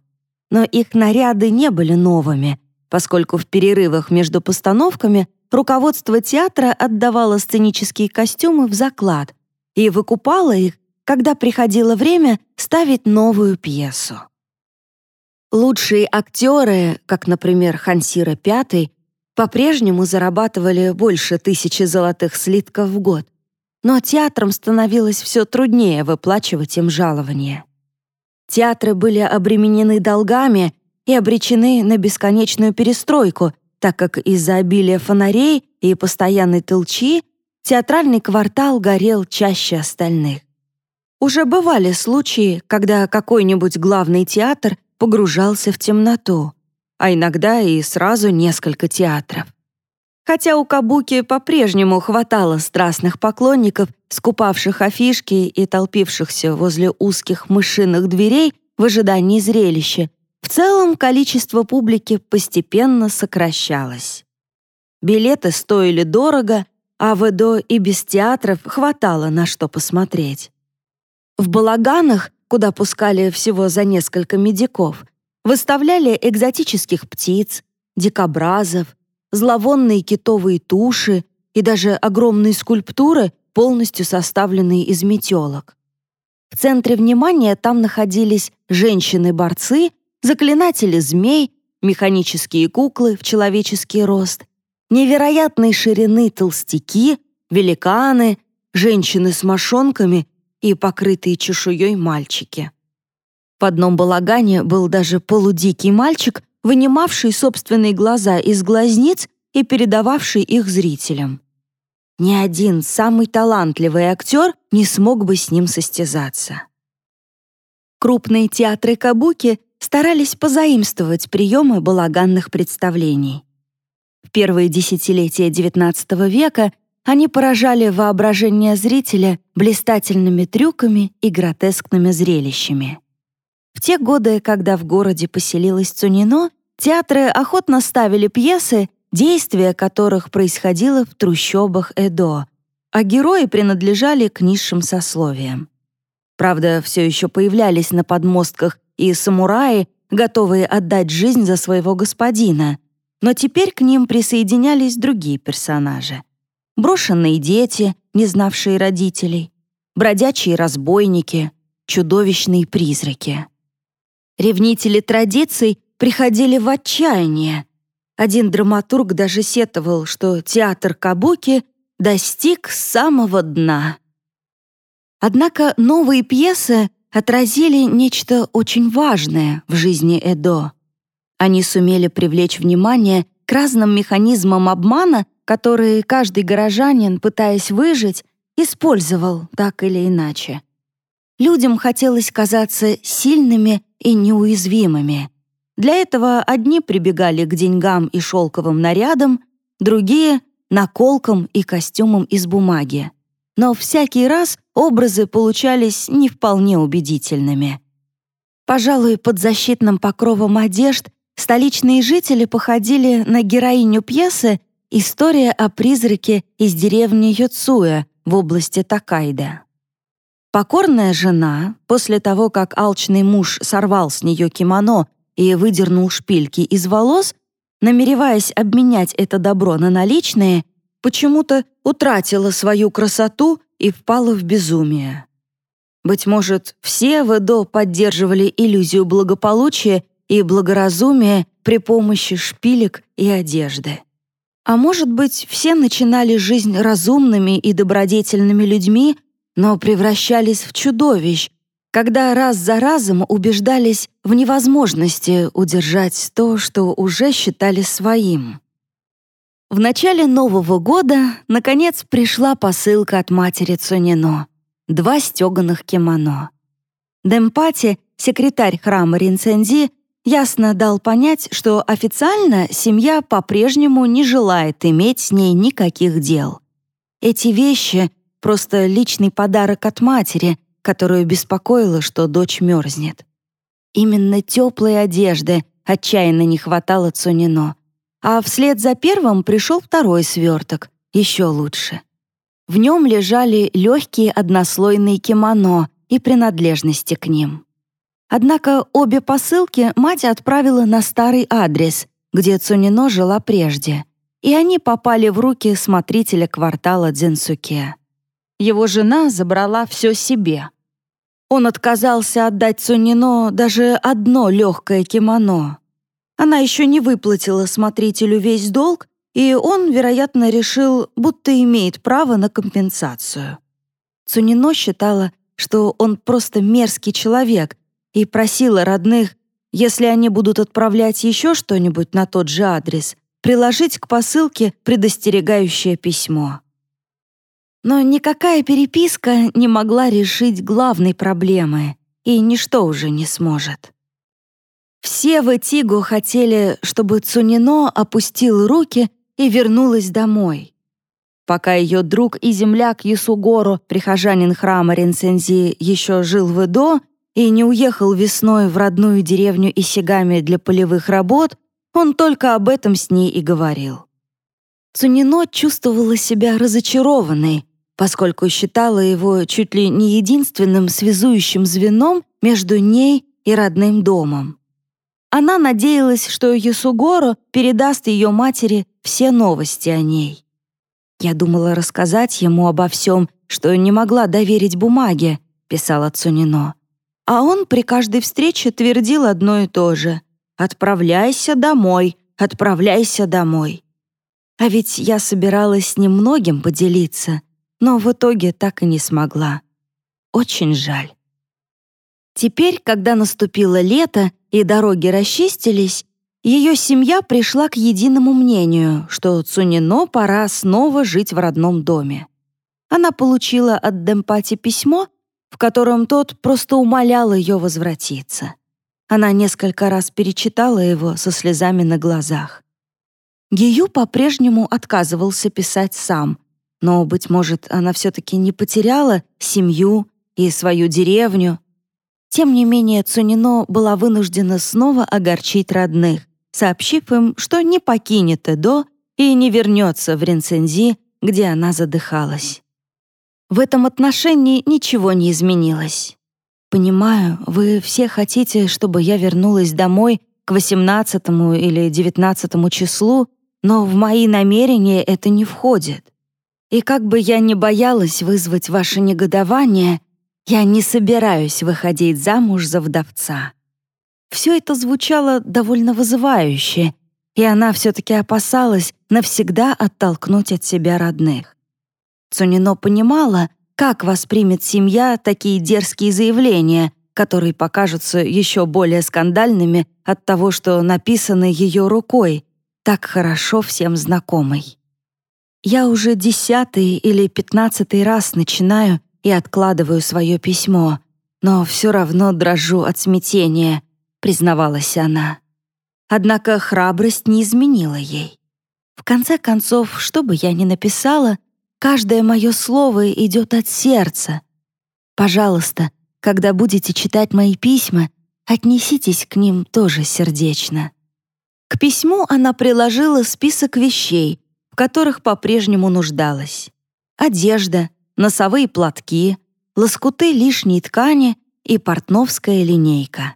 Но их наряды не были новыми, поскольку в перерывах между постановками руководство театра отдавало сценические костюмы в заклад и выкупало их, когда приходило время ставить новую пьесу. Лучшие актеры, как, например, Хансира Пятый, по-прежнему зарабатывали больше тысячи золотых слитков в год, но театрам становилось все труднее выплачивать им жалования. Театры были обременены долгами и обречены на бесконечную перестройку, так как из-за обилия фонарей и постоянной толчи театральный квартал горел чаще остальных. Уже бывали случаи, когда какой-нибудь главный театр погружался в темноту, а иногда и сразу несколько театров. Хотя у Кабуки по-прежнему хватало страстных поклонников, скупавших афишки и толпившихся возле узких мышиных дверей в ожидании зрелища, в целом количество публики постепенно сокращалось. Билеты стоили дорого, а в Эдо и без театров хватало на что посмотреть. В балаганах куда пускали всего за несколько медиков, выставляли экзотических птиц, дикобразов, зловонные китовые туши и даже огромные скульптуры, полностью составленные из метелок. В центре внимания там находились женщины-борцы, заклинатели змей, механические куклы в человеческий рост, невероятной ширины толстяки, великаны, женщины с мошонками и покрытые чешуей мальчики. В одном балагане был даже полудикий мальчик, вынимавший собственные глаза из глазниц и передававший их зрителям. Ни один самый талантливый актер не смог бы с ним состязаться. Крупные театры кабуки старались позаимствовать приемы балаганных представлений. В первые десятилетия XIX века они поражали воображение зрителя блистательными трюками и гротескными зрелищами. В те годы, когда в городе поселилась Цунино, театры охотно ставили пьесы, действие которых происходило в трущобах Эдо, а герои принадлежали к низшим сословиям. Правда, все еще появлялись на подмостках и самураи, готовые отдать жизнь за своего господина, но теперь к ним присоединялись другие персонажи. Брошенные дети, не знавшие родителей, бродячие разбойники, чудовищные призраки. Ревнители традиций приходили в отчаяние. Один драматург даже сетовал, что театр Кабуки достиг самого дна. Однако новые пьесы отразили нечто очень важное в жизни Эдо. Они сумели привлечь внимание к разным механизмам обмана, которые каждый горожанин, пытаясь выжить, использовал так или иначе. Людям хотелось казаться сильными и неуязвимыми. Для этого одни прибегали к деньгам и шелковым нарядам, другие — наколкам и костюмам из бумаги. Но всякий раз образы получались не вполне убедительными. Пожалуй, под защитным покровом одежд столичные жители походили на героиню пьесы «История о призраке из деревни Йоцуя» в области Такайда. Покорная жена, после того, как алчный муж сорвал с нее кимоно и выдернул шпильки из волос, намереваясь обменять это добро на наличные, почему-то утратила свою красоту и впала в безумие. Быть может, все в Эдо поддерживали иллюзию благополучия и благоразумия при помощи шпилек и одежды. А может быть, все начинали жизнь разумными и добродетельными людьми, но превращались в чудовищ, когда раз за разом убеждались в невозможности удержать то, что уже считали своим. В начале Нового года, наконец, пришла посылка от матери Цунино. Два стеганых кимоно. Демпати, секретарь храма Ринцензи, ясно дал понять, что официально семья по-прежнему не желает иметь с ней никаких дел. Эти вещи — просто личный подарок от матери, которую беспокоило, что дочь мерзнет. Именно теплой одежды отчаянно не хватало Цунино — а вслед за первым пришел второй сверток, еще лучше. В нем лежали легкие однослойные кимоно и принадлежности к ним. Однако обе посылки мать отправила на старый адрес, где Цунино жила прежде, и они попали в руки смотрителя квартала Дзенсуке. Его жена забрала все себе. Он отказался отдать Цунино даже одно легкое кимоно, она еще не выплатила смотрителю весь долг, и он, вероятно, решил, будто имеет право на компенсацию. Цунино считала, что он просто мерзкий человек, и просила родных, если они будут отправлять еще что-нибудь на тот же адрес, приложить к посылке предостерегающее письмо. Но никакая переписка не могла решить главной проблемы, и ничто уже не сможет. Все в Этигу хотели, чтобы Цунино опустил руки и вернулась домой. Пока ее друг и земляк Юсугору, прихожанин храма Ринсензи, еще жил в Эдо и не уехал весной в родную деревню Исигами для полевых работ, он только об этом с ней и говорил. Цунино чувствовала себя разочарованной, поскольку считала его чуть ли не единственным связующим звеном между ней и родным домом. Она надеялась, что Ясугоро передаст ее матери все новости о ней. «Я думала рассказать ему обо всем, что не могла доверить бумаге», — писала Цунино. А он при каждой встрече твердил одно и то же. «Отправляйся домой, отправляйся домой». А ведь я собиралась с ним поделиться, но в итоге так и не смогла. очень жаль. Теперь, когда наступило лето и дороги расчистились, ее семья пришла к единому мнению, что Цунино пора снова жить в родном доме. Она получила от Демпати письмо, в котором тот просто умолял ее возвратиться. Она несколько раз перечитала его со слезами на глазах. Гию по-прежнему отказывался писать сам, но, быть может, она все-таки не потеряла семью и свою деревню. Тем не менее, Цунино была вынуждена снова огорчить родных, сообщив им, что не покинет Эдо и не вернется в Ринцензи, где она задыхалась. В этом отношении ничего не изменилось. «Понимаю, вы все хотите, чтобы я вернулась домой к 18 или 19 числу, но в мои намерения это не входит. И как бы я ни боялась вызвать ваше негодование, я не собираюсь выходить замуж за вдовца». Все это звучало довольно вызывающе, и она все-таки опасалась навсегда оттолкнуть от себя родных. Цунино понимала, как воспримет семья такие дерзкие заявления, которые покажутся еще более скандальными от того, что написаны ее рукой, так хорошо всем знакомой. Я уже десятый или пятнадцатый раз начинаю и откладываю свое письмо, но все равно дрожу от смятения — признавалась она. Однако храбрость не изменила ей. В конце концов, что бы я ни написала, каждое мое слово идет от сердца. Пожалуйста, когда будете читать мои письма, отнеситесь к ним тоже сердечно. К письму она приложила список вещей, в которых по-прежнему нуждалась. Одежда, носовые платки, лоскуты лишней ткани и портновская линейка.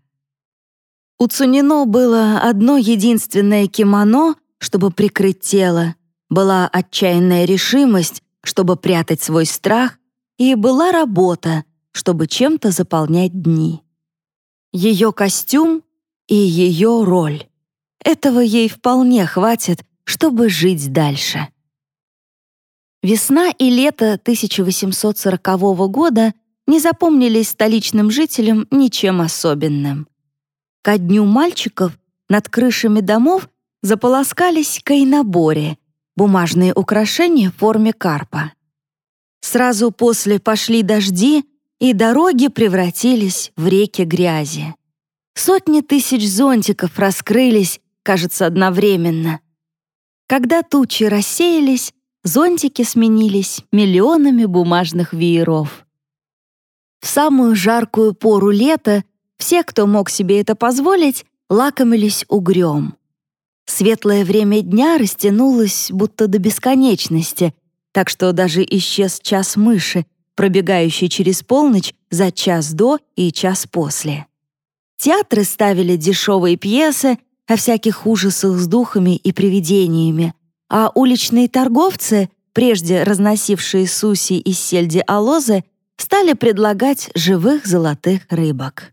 У Цунино было одно единственное кимоно, чтобы прикрыть тело, была отчаянная решимость, чтобы прятать свой страх, и была работа, чтобы чем-то заполнять дни. Ее костюм и ее роль. Этого ей вполне хватит, чтобы жить дальше. Весна и лето 1840 года не запомнились столичным жителям ничем особенным. Ко дню мальчиков над крышами домов заполоскались кайнобори, бумажные украшения в форме карпа. Сразу после пошли дожди, и дороги превратились в реки грязи. Сотни тысяч зонтиков раскрылись, кажется, одновременно. Когда тучи рассеялись, зонтики сменились миллионами бумажных вееров. В самую жаркую пору лета все, кто мог себе это позволить, лакомились угрём. Светлое время дня растянулось будто до бесконечности, так что даже исчез час мыши, пробегающий через полночь за час до и час после. Театры ставили дешевые пьесы о всяких ужасах с духами и привидениями, а уличные торговцы, прежде разносившие суси из сельди алозы, стали предлагать живых золотых рыбок.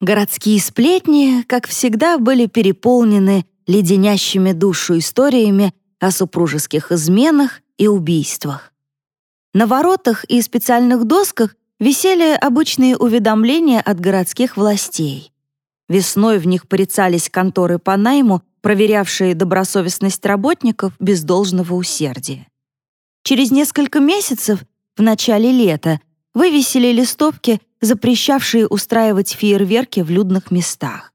Городские сплетни, как всегда, были переполнены леденящими душу историями о супружеских изменах и убийствах. На воротах и специальных досках висели обычные уведомления от городских властей. Весной в них порицались конторы по найму, проверявшие добросовестность работников без должного усердия. Через несколько месяцев, в начале лета, вывесили листовки запрещавшие устраивать фейерверки в людных местах.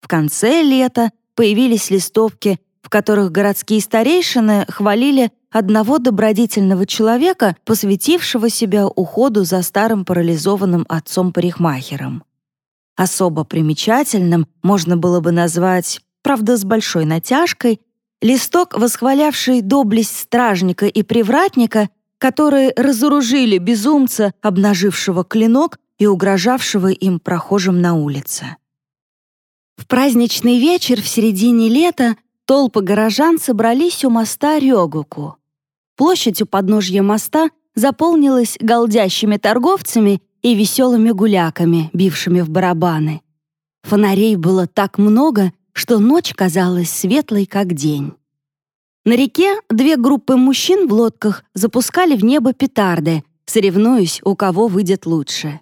В конце лета появились листовки, в которых городские старейшины хвалили одного добродетельного человека, посвятившего себя уходу за старым парализованным отцом-парикмахером. Особо примечательным можно было бы назвать, правда с большой натяжкой, листок, восхвалявший доблесть стражника и привратника которые разоружили безумца, обнажившего клинок и угрожавшего им прохожим на улице. В праздничный вечер в середине лета толпы горожан собрались у моста Рёгуку. Площадь у подножья моста заполнилась голдящими торговцами и веселыми гуляками, бившими в барабаны. Фонарей было так много, что ночь казалась светлой, как день. На реке две группы мужчин в лодках запускали в небо петарды, соревнуясь, у кого выйдет лучше.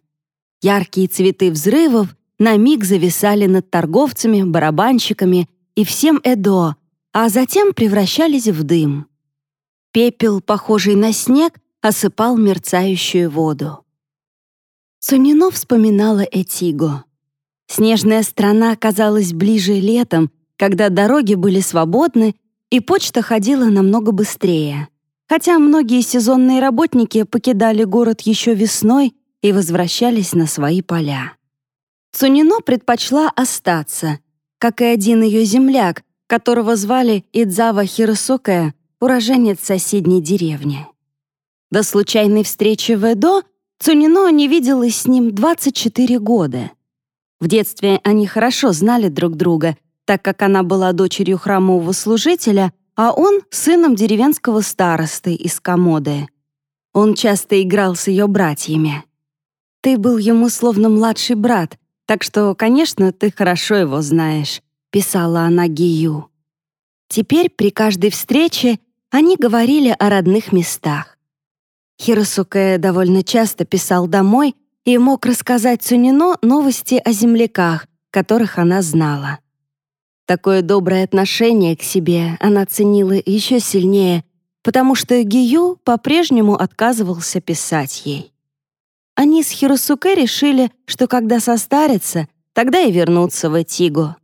Яркие цветы взрывов на миг зависали над торговцами, барабанщиками и всем Эдо, а затем превращались в дым. Пепел, похожий на снег, осыпал мерцающую воду. Сунино вспоминала Этиго. Снежная страна казалась ближе летом, когда дороги были свободны и почта ходила намного быстрее. Хотя многие сезонные работники покидали город еще весной и возвращались на свои поля. Цунино предпочла остаться, как и один ее земляк, которого звали Идзава Хиросуке, уроженец соседней деревни. До случайной встречи в Эдо Цунино не виделась с ним 24 года. В детстве они хорошо знали друг друга, так как она была дочерью храмового служителя, а он — сыном деревенского старосты из Комоды. Он часто играл с ее братьями. Ты был ему словно младший брат, так что, конечно, ты хорошо его знаешь», — писала она Гию. Теперь при каждой встрече они говорили о родных местах. Хиросуке довольно часто писал домой и мог рассказать Цунино новости о земляках, которых она знала. Такое доброе отношение к себе она ценила еще сильнее, потому что Гию по-прежнему отказывался писать ей. Они с Хиросуке решили, что когда состарятся, тогда и вернутся в Этигу.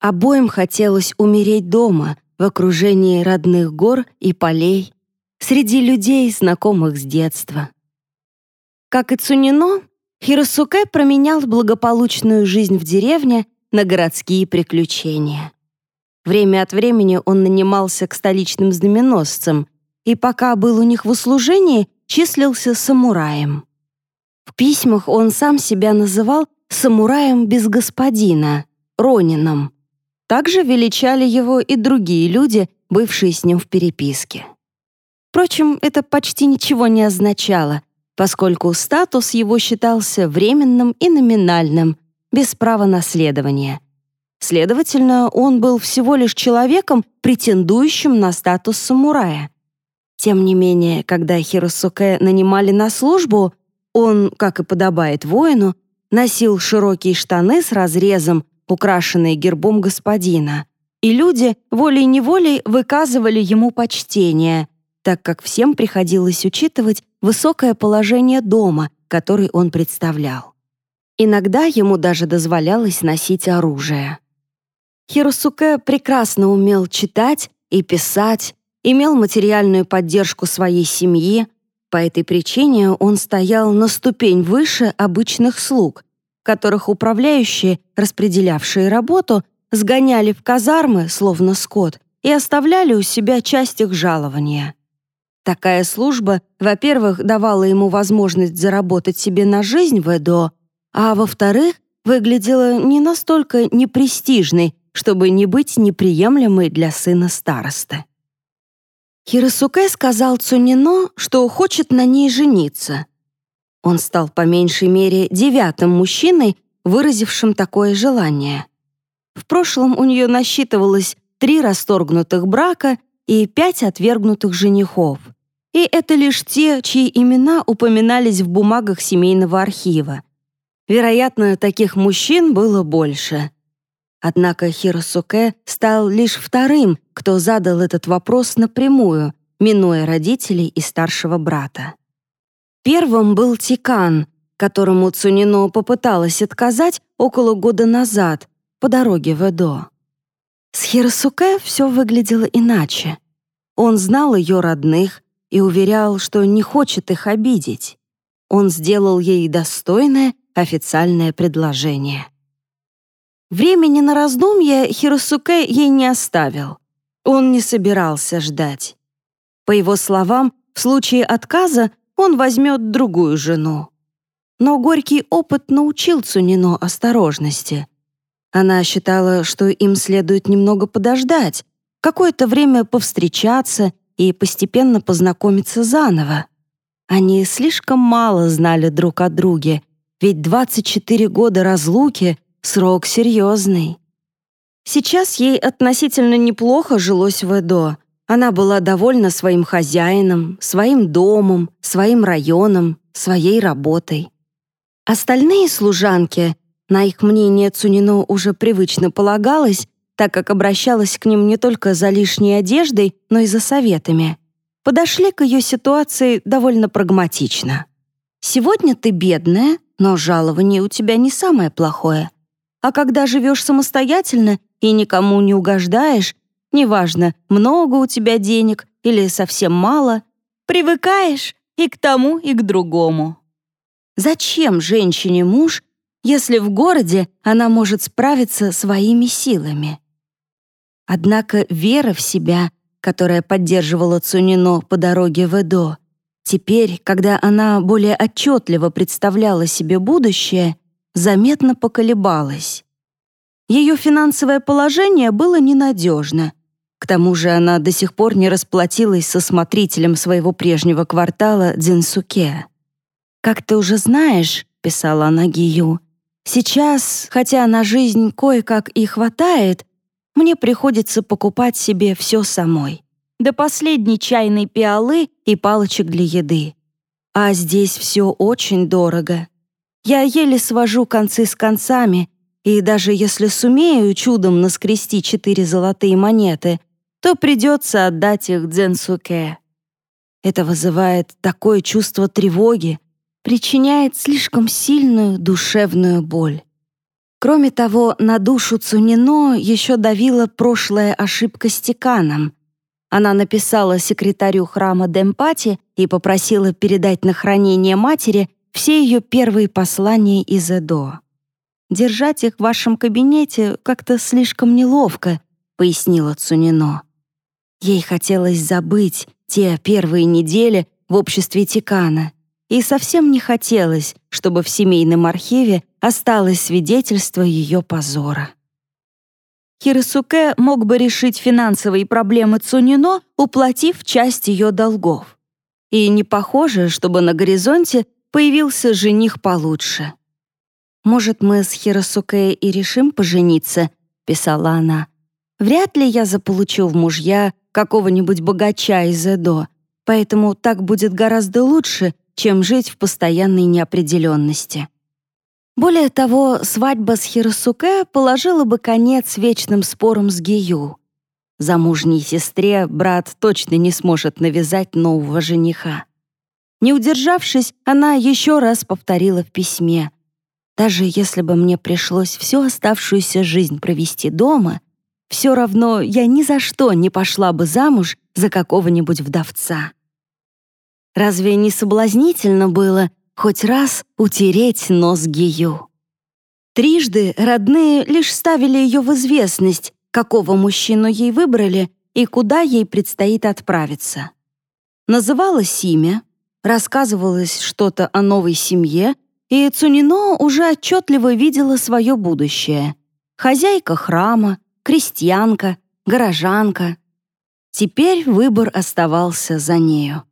Обоим хотелось умереть дома, в окружении родных гор и полей, среди людей, знакомых с детства. Как и Цунино, Хиросуке променял благополучную жизнь в деревне на городские приключения. Время от времени он нанимался к столичным знаменосцам и пока был у них в услужении, числился самураем. В письмах он сам себя называл «самураем без господина», «ронином». Также величали его и другие люди, бывшие с ним в переписке. Впрочем, это почти ничего не означало, поскольку статус его считался временным и номинальным, без права наследования. Следовательно, он был всего лишь человеком, претендующим на статус самурая. Тем не менее, когда Хиросуке нанимали на службу, он, как и подобает воину, носил широкие штаны с разрезом, украшенные гербом господина, и люди волей-неволей выказывали ему почтение, так как всем приходилось учитывать высокое положение дома, который он представлял. Иногда ему даже дозволялось носить оружие. Хиросуке прекрасно умел читать и писать, имел материальную поддержку своей семьи, по этой причине он стоял на ступень выше обычных слуг, которых управляющие, распределявшие работу, сгоняли в казармы, словно скот, и оставляли у себя часть их жалования. Такая служба, во-первых, давала ему возможность заработать себе на жизнь в Эдо, а во-вторых, выглядела не настолько непрестижной, чтобы не быть неприемлемой для сына старосты. Хиросуке сказал Цунино, что хочет на ней жениться, он стал по меньшей мере девятым мужчиной, выразившим такое желание. В прошлом у нее насчитывалось три расторгнутых брака и пять отвергнутых женихов. И это лишь те, чьи имена упоминались в бумагах семейного архива. Вероятно, таких мужчин было больше. Однако Хиросуке стал лишь вторым, кто задал этот вопрос напрямую, минуя родителей и старшего брата. Первым был Тикан, которому Цунино попыталась отказать около года назад по дороге в Эдо. С Хиросуке все выглядело иначе. Он знал ее родных и уверял, что не хочет их обидеть. Он сделал ей достойное официальное предложение. Времени на раздумья Хиросуке ей не оставил. Он не собирался ждать. По его словам, в случае отказа он возьмет другую жену. Но горький опыт научил Цунино осторожности. Она считала, что им следует немного подождать, какое-то время повстречаться и постепенно познакомиться заново. Они слишком мало знали друг о друге, ведь 24 года разлуки — срок серьезный. Сейчас ей относительно неплохо жилось в Эдо, Она была довольна своим хозяином, своим домом, своим районом, своей работой. Остальные служанки, на их мнение Цунино уже привычно полагалось, так как обращалась к ним не только за лишней одеждой, но и за советами, подошли к ее ситуации довольно прагматично. «Сегодня ты бедная, но жалование у тебя не самое плохое. А когда живешь самостоятельно и никому не угождаешь, неважно, много у тебя денег или совсем мало, привыкаешь и к тому, и к другому. Зачем женщине муж, если в городе она может справиться своими силами? Однако вера в себя, которая поддерживала Цунино по дороге в Эдо, теперь, когда она более отчетливо представляла себе будущее, заметно поколебалась. Ее финансовое положение было ненадежно. К тому же она до сих пор не расплатилась со смотрителем своего прежнего квартала Дзинсуке. «Как ты уже знаешь», — писала она Гию, «сейчас, хотя на жизнь кое-как и хватает, мне приходится покупать себе все самой. До последней чайной пиалы и палочек для еды. А здесь все очень дорого. Я еле свожу концы с концами, и даже если сумею чудом наскрести четыре золотые монеты, то придется отдать их Дзенсуке. Это вызывает такое чувство тревоги, причиняет слишком сильную душевную боль. Кроме того, на душу Цунино еще давила прошлая ошибка с Тиканом. Она написала секретарю храма Демпати и попросила передать на хранение матери все ее первые послания из Эдо. «Держать их в вашем кабинете как-то слишком неловко», — пояснила Цунино. Ей хотелось забыть те первые недели в обществе Тикана, и совсем не хотелось, чтобы в семейном архиве осталось свидетельство ее позора. Хиросуке мог бы решить финансовые проблемы Цунино, уплатив часть ее долгов. И не похоже, чтобы на горизонте появился жених получше. «Может, мы с Хиросуке и решим пожениться?» — писала она. «Вряд ли я заполучу в мужья какого-нибудь богача из Эдо, поэтому так будет гораздо лучше, чем жить в постоянной неопределенности. Более того, свадьба с Хиросуке положила бы конец вечным спорам с Гию. Замужней сестре брат точно не сможет навязать нового жениха. Не удержавшись, она еще раз повторила в письме. «Даже если бы мне пришлось всю оставшуюся жизнь провести дома, все равно я ни за что не пошла бы замуж за какого-нибудь вдовца. Разве не соблазнительно было хоть раз утереть нос Гию? Трижды родные лишь ставили ее в известность, какого мужчину ей выбрали и куда ей предстоит отправиться. Называлось имя, рассказывалось что-то о новой семье, и Цунино уже отчетливо видела свое будущее. Хозяйка храма, крестьянка, горожанка. Теперь выбор оставался за нею.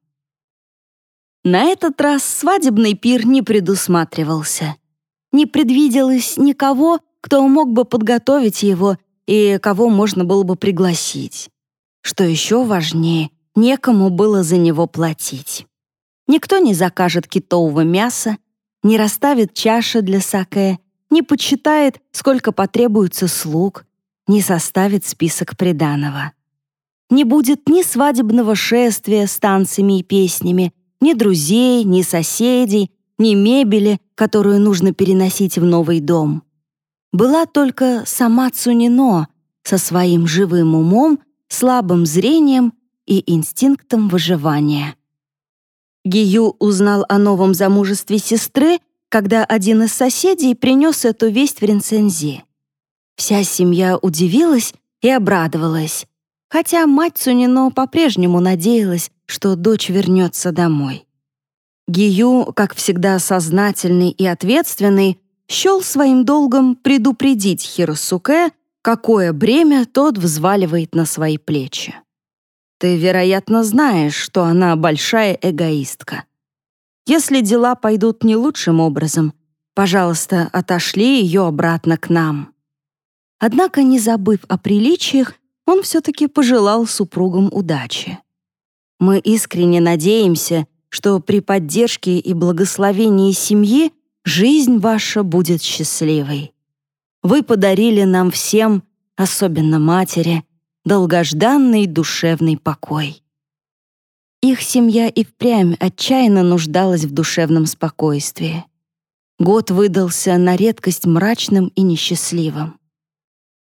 На этот раз свадебный пир не предусматривался. Не предвиделось никого, кто мог бы подготовить его и кого можно было бы пригласить. Что еще важнее, некому было за него платить. Никто не закажет китового мяса, не расставит чаши для саке, не подсчитает, сколько потребуется слуг, не составит список приданого. Не будет ни свадебного шествия с танцами и песнями, ни друзей, ни соседей, ни мебели, которую нужно переносить в новый дом. Была только сама Цунино со своим живым умом, слабым зрением и инстинктом выживания. Гию узнал о новом замужестве сестры, когда один из соседей принес эту весть в Ринцензи. Вся семья удивилась и обрадовалась, хотя мать Цунино по-прежнему надеялась, что дочь вернется домой. Гию, как всегда сознательный и ответственный, счел своим долгом предупредить Хиросуке, какое бремя тот взваливает на свои плечи. Ты, вероятно, знаешь, что она большая эгоистка. Если дела пойдут не лучшим образом, пожалуйста, отошли ее обратно к нам. Однако, не забыв о приличиях, он все-таки пожелал супругам удачи. Мы искренне надеемся, что при поддержке и благословении семьи жизнь ваша будет счастливой. Вы подарили нам всем, особенно матери, долгожданный душевный покой. Их семья и впрямь отчаянно нуждалась в душевном спокойствии. Год выдался на редкость мрачным и несчастливым.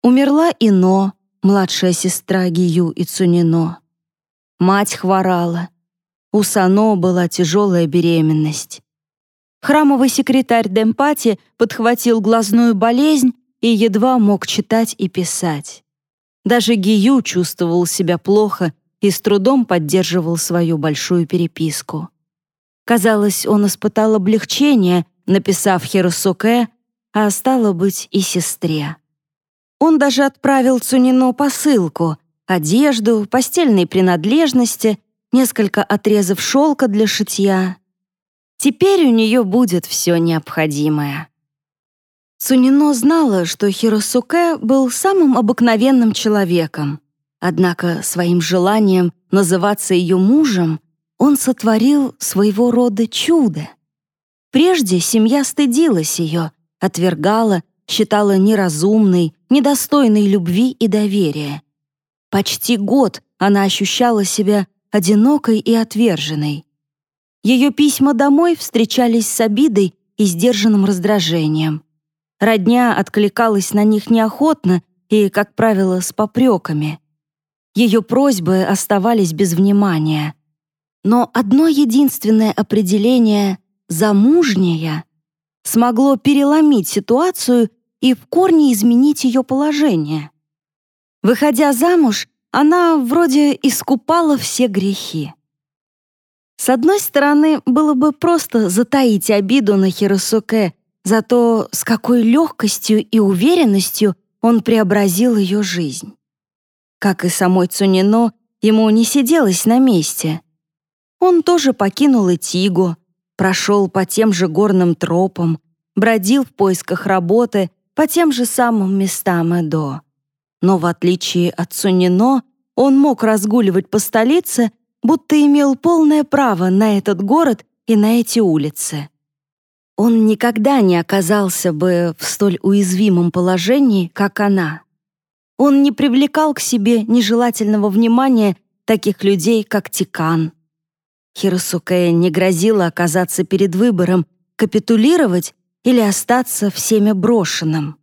Умерла Ино, младшая сестра Гию и Цунино. Мать хворала. У Сано была тяжелая беременность. Храмовый секретарь Демпати подхватил глазную болезнь и едва мог читать и писать. Даже Гию чувствовал себя плохо и с трудом поддерживал свою большую переписку. Казалось, он испытал облегчение, написав Хиросуке, а стало быть и сестре. Он даже отправил Цунино посылку, одежду, постельные принадлежности, несколько отрезов шелка для шитья. Теперь у нее будет все необходимое. Цунино знала, что Хиросуке был самым обыкновенным человеком, однако своим желанием называться ее мужем он сотворил своего рода чудо. Прежде семья стыдилась ее, отвергала, считала неразумной, недостойной любви и доверия. Почти год она ощущала себя одинокой и отверженной. Ее письма домой встречались с обидой и сдержанным раздражением. Родня откликалась на них неохотно и, как правило, с попреками. Ее просьбы оставались без внимания. Но одно единственное определение «замужняя» смогло переломить ситуацию и в корне изменить ее положение. Выходя замуж, она вроде искупала все грехи. С одной стороны, было бы просто затаить обиду на Хиросуке за то, с какой легкостью и уверенностью он преобразил ее жизнь. Как и самой Цунино, ему не сиделось на месте. Он тоже покинул Итигу, прошел по тем же горным тропам, бродил в поисках работы по тем же самым местам Эдо. Но в отличие от Цунино, он мог разгуливать по столице будто имел полное право на этот город и на эти улицы. Он никогда не оказался бы в столь уязвимом положении, как она. Он не привлекал к себе нежелательного внимания таких людей, как Тикан. Хиросукея не грозила оказаться перед выбором капитулировать или остаться всеми брошенным.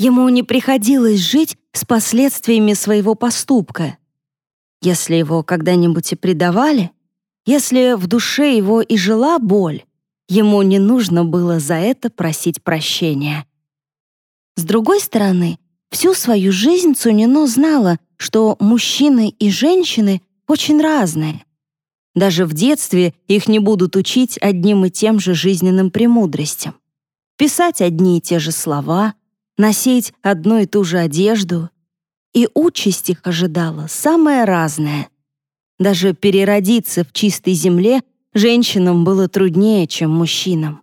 Ему не приходилось жить с последствиями своего поступка. Если его когда-нибудь и предавали, если в душе его и жила боль, ему не нужно было за это просить прощения. С другой стороны, всю свою жизнь Цунино знала, что мужчины и женщины очень разные. Даже в детстве их не будут учить одним и тем же жизненным премудростям. Писать одни и те же слова, носить одну и ту же одежду, и участь их ожидала самая разная. Даже переродиться в чистой земле женщинам было труднее, чем мужчинам.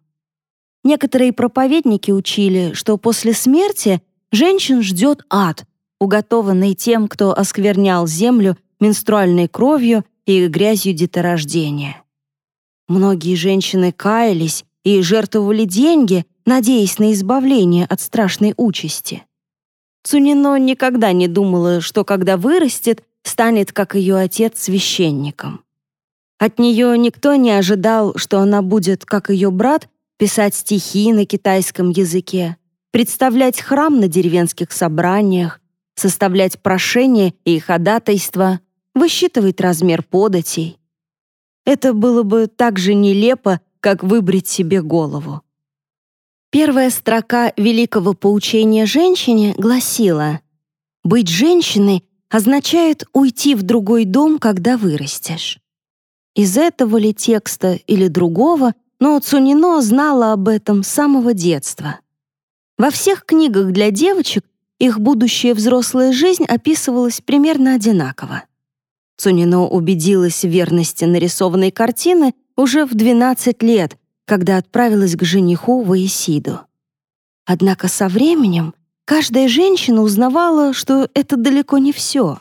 Некоторые проповедники учили, что после смерти женщин ждет ад, уготованный тем, кто осквернял землю менструальной кровью и грязью деторождения. Многие женщины каялись и жертвовали деньги, надеясь на избавление от страшной участи. Цунино никогда не думала, что когда вырастет, станет, как ее отец, священником. От нее никто не ожидал, что она будет, как ее брат, писать стихи на китайском языке, представлять храм на деревенских собраниях, составлять прошения и ходатайства, высчитывать размер податей. Это было бы так же нелепо, как выбрить себе голову. Первая строка великого поучения женщине гласила «Быть женщиной означает уйти в другой дом, когда вырастешь». Из этого ли текста или другого, но Цунино знала об этом с самого детства. Во всех книгах для девочек их будущая взрослая жизнь описывалась примерно одинаково. Цунино убедилась в верности нарисованной картины уже в 12 лет, когда отправилась к жениху в Исиду. Однако со временем каждая женщина узнавала, что это далеко не все.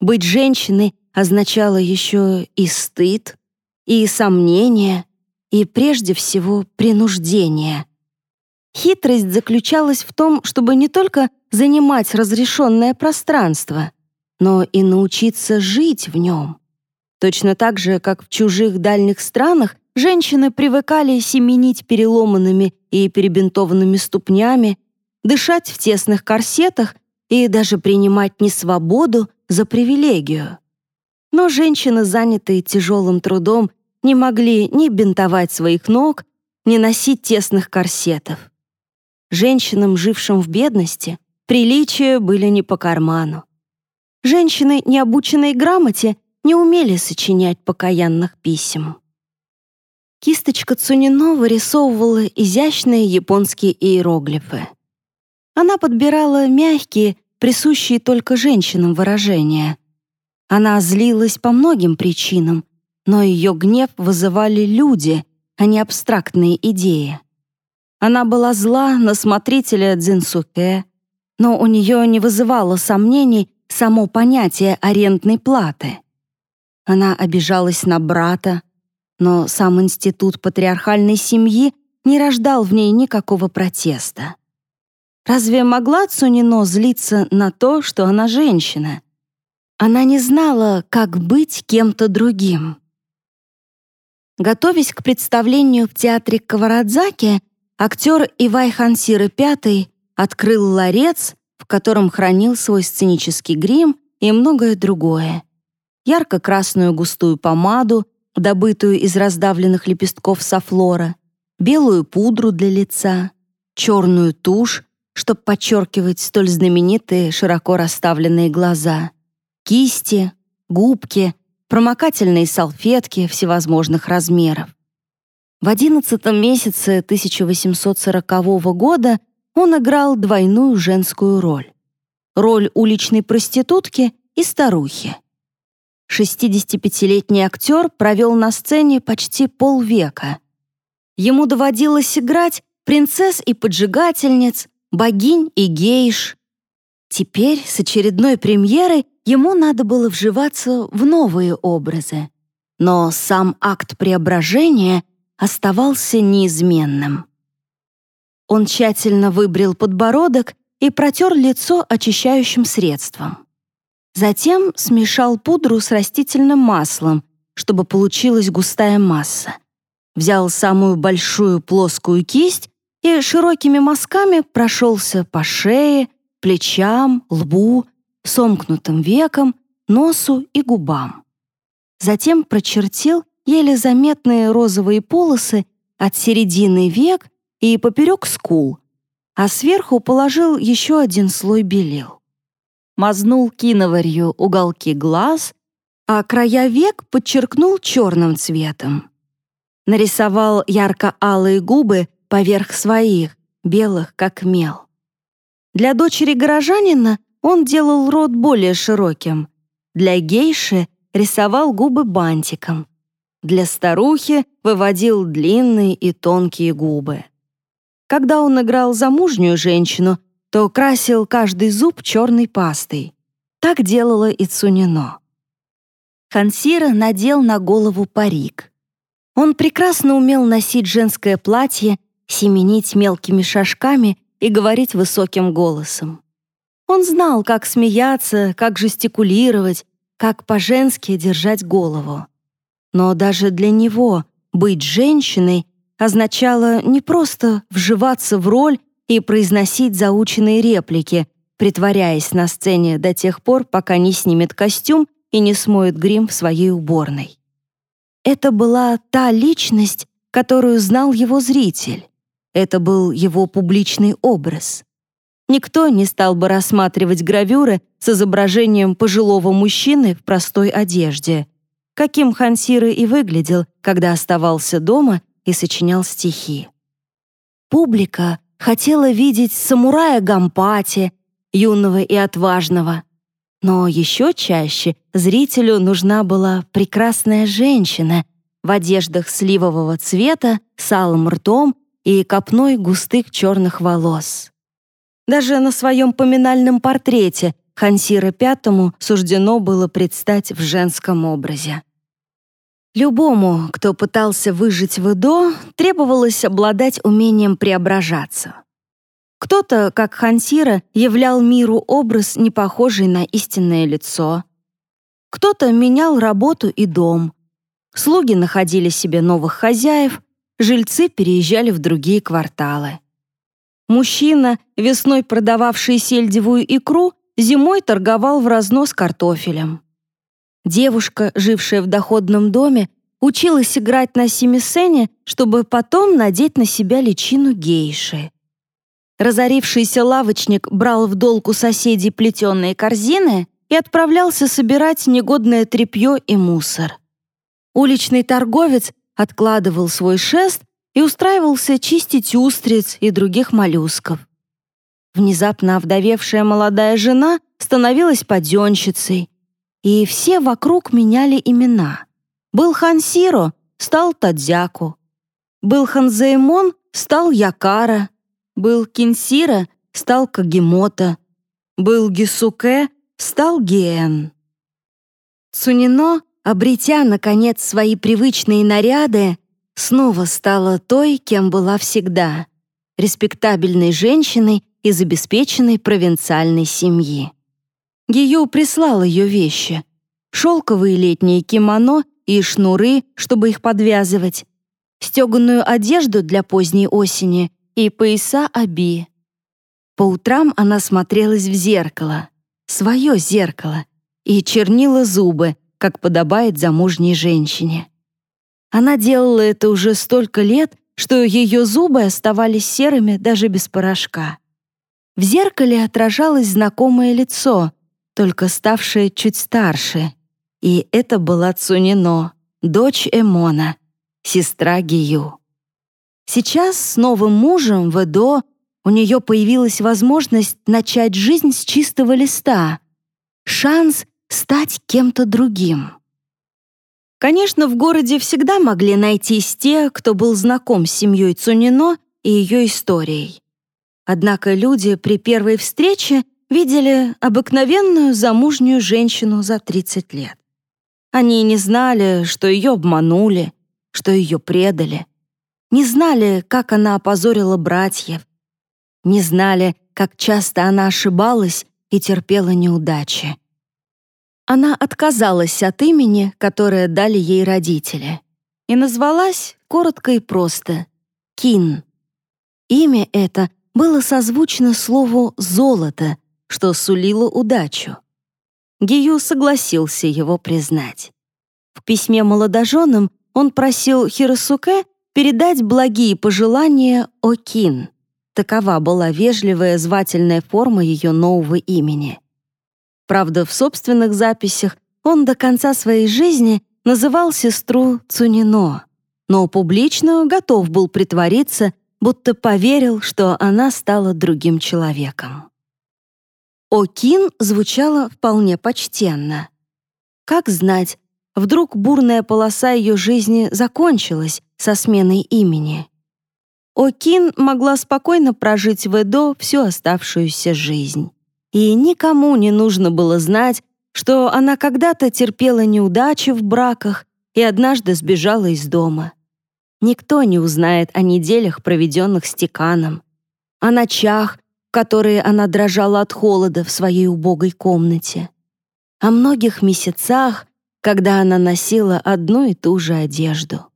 Быть женщиной означало еще и стыд, и сомнение, и прежде всего принуждение. Хитрость заключалась в том, чтобы не только занимать разрешенное пространство, но и научиться жить в нем. Точно так же, как в чужих дальних странах женщины привыкали семенить переломанными и перебинтованными ступнями, дышать в тесных корсетах и даже принимать несвободу за привилегию. Но женщины, занятые тяжелым трудом, не могли ни бинтовать своих ног, ни носить тесных корсетов. Женщинам, жившим в бедности, приличия были не по карману. Женщины, не обученные грамоте, не умели сочинять покаянных писем. Кисточка Цунино вырисовывала изящные японские иероглифы. Она подбирала мягкие, присущие только женщинам выражения. Она злилась по многим причинам, но ее гнев вызывали люди, а не абстрактные идеи. Она была зла на смотрителя Дзинсуке, но у нее не вызывало сомнений само понятие арендной платы. Она обижалась на брата, но сам институт патриархальной семьи не рождал в ней никакого протеста. Разве могла Цунино злиться на то, что она женщина? Она не знала, как быть кем-то другим. Готовясь к представлению в театре Каварадзаки, актер Ивай Хансира V открыл ларец, в котором хранил свой сценический грим и многое другое ярко-красную густую помаду, добытую из раздавленных лепестков софлора, белую пудру для лица, черную тушь, чтобы подчеркивать столь знаменитые широко расставленные глаза, кисти, губки, промокательные салфетки всевозможных размеров. В одиннадцатом месяце 1840 года он играл двойную женскую роль. Роль уличной проститутки и старухи. 65-летний актер провел на сцене почти полвека. Ему доводилось играть принцесс и поджигательниц, богинь и гейш. Теперь, с очередной премьерой, ему надо было вживаться в новые образы. Но сам акт преображения оставался неизменным. Он тщательно выбрил подбородок и протер лицо очищающим средством. Затем смешал пудру с растительным маслом, чтобы получилась густая масса. Взял самую большую плоскую кисть и широкими мазками прошелся по шее, плечам, лбу, сомкнутым векам, носу и губам. Затем прочертил еле заметные розовые полосы от середины век и поперек скул, а сверху положил еще один слой белил мазнул киноварью уголки глаз, а края век подчеркнул черным цветом. Нарисовал ярко-алые губы поверх своих, белых как мел. Для дочери горожанина он делал рот более широким. Для гейши рисовал губы бантиком. Для старухи выводил длинные и тонкие губы. Когда он играл замужнюю женщину, то красил каждый зуб черной пастой. Так делала и Цунино. Хансира надел на голову парик. Он прекрасно умел носить женское платье, семенить мелкими шажками и говорить высоким голосом. Он знал, как смеяться, как жестикулировать, как по-женски держать голову. Но даже для него быть женщиной означало не просто вживаться в роль и произносить заученные реплики, притворяясь на сцене до тех пор, пока не снимет костюм и не смоет грим в своей уборной. Это была та личность, которую знал его зритель. Это был его публичный образ. Никто не стал бы рассматривать гравюры с изображением пожилого мужчины в простой одежде, каким Хансиры и выглядел, когда оставался дома и сочинял стихи. Публика хотела видеть самурая Гампати, юного и отважного. Но еще чаще зрителю нужна была прекрасная женщина в одеждах сливового цвета, с алым ртом и копной густых черных волос. Даже на своем поминальном портрете Хансира Пятому суждено было предстать в женском образе. Любому, кто пытался выжить в Эдо, требовалось обладать умением преображаться. Кто-то, как Хансира, являл миру образ, не похожий на истинное лицо. Кто-то менял работу и дом. Слуги находили себе новых хозяев, жильцы переезжали в другие кварталы. Мужчина, весной продававший сельдевую икру, зимой торговал в разнос картофелем. Девушка, жившая в доходном доме, училась играть на семисене, чтобы потом надеть на себя личину гейши. Разорившийся лавочник брал в долг у соседей плетеные корзины и отправлялся собирать негодное тряпье и мусор. Уличный торговец откладывал свой шест и устраивался чистить устриц и других моллюсков. Внезапно овдовевшая молодая жена становилась паденщицей, и все вокруг меняли имена. Был Хансиро, стал Тадзяку. Был Ханзаэмон, стал Якара. Был Кинсира, стал Кагемото. Был Гисуке, стал Ген. Цунино, обретя, наконец, свои привычные наряды, снова стала той, кем была всегда — респектабельной женщиной из обеспеченной провинциальной семьи. Гию прислал ее вещи — шелковые летние кимоно и шнуры, чтобы их подвязывать, стеганую одежду для поздней осени и пояса Аби. По утрам она смотрелась в зеркало, свое зеркало, и чернила зубы, как подобает замужней женщине. Она делала это уже столько лет, что ее зубы оставались серыми даже без порошка. В зеркале отражалось знакомое лицо, только ставшее чуть старше. И это была Цунино, дочь Эмона, сестра Гию. Сейчас с новым мужем в Эдо у нее появилась возможность начать жизнь с чистого листа, шанс стать кем-то другим. Конечно, в городе всегда могли найтись те, кто был знаком с семьей Цунино и ее историей. Однако люди при первой встрече видели обыкновенную замужнюю женщину за 30 лет. Они не знали, что ее обманули, что ее предали — не знали, как она опозорила братьев, не знали, как часто она ошибалась и терпела неудачи. Она отказалась от имени, которое дали ей родители, и назвалась коротко и просто — Кин. Имя это было созвучно слову «золото», что сулило удачу. Гию согласился его признать. В письме молодоженам он просил Хиросуке передать благие пожелания Окин. Такова была вежливая звательная форма ее нового имени. Правда, в собственных записях он до конца своей жизни называл сестру Цунино, но публично готов был притвориться, будто поверил, что она стала другим человеком. Окин звучало вполне почтенно. Как знать, вдруг бурная полоса ее жизни закончилась, со сменой имени. Окин могла спокойно прожить в Эдо всю оставшуюся жизнь. И никому не нужно было знать, что она когда-то терпела неудачи в браках и однажды сбежала из дома. Никто не узнает о неделях, проведенных с Тиканом, о ночах, которые она дрожала от холода в своей убогой комнате, о многих месяцах, когда она носила одну и ту же одежду.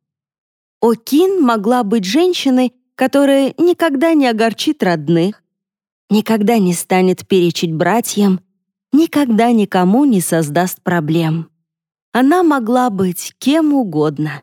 Окин могла быть женщиной, которая никогда не огорчит родных, никогда не станет перечить братьям, никогда никому не создаст проблем. Она могла быть кем угодно.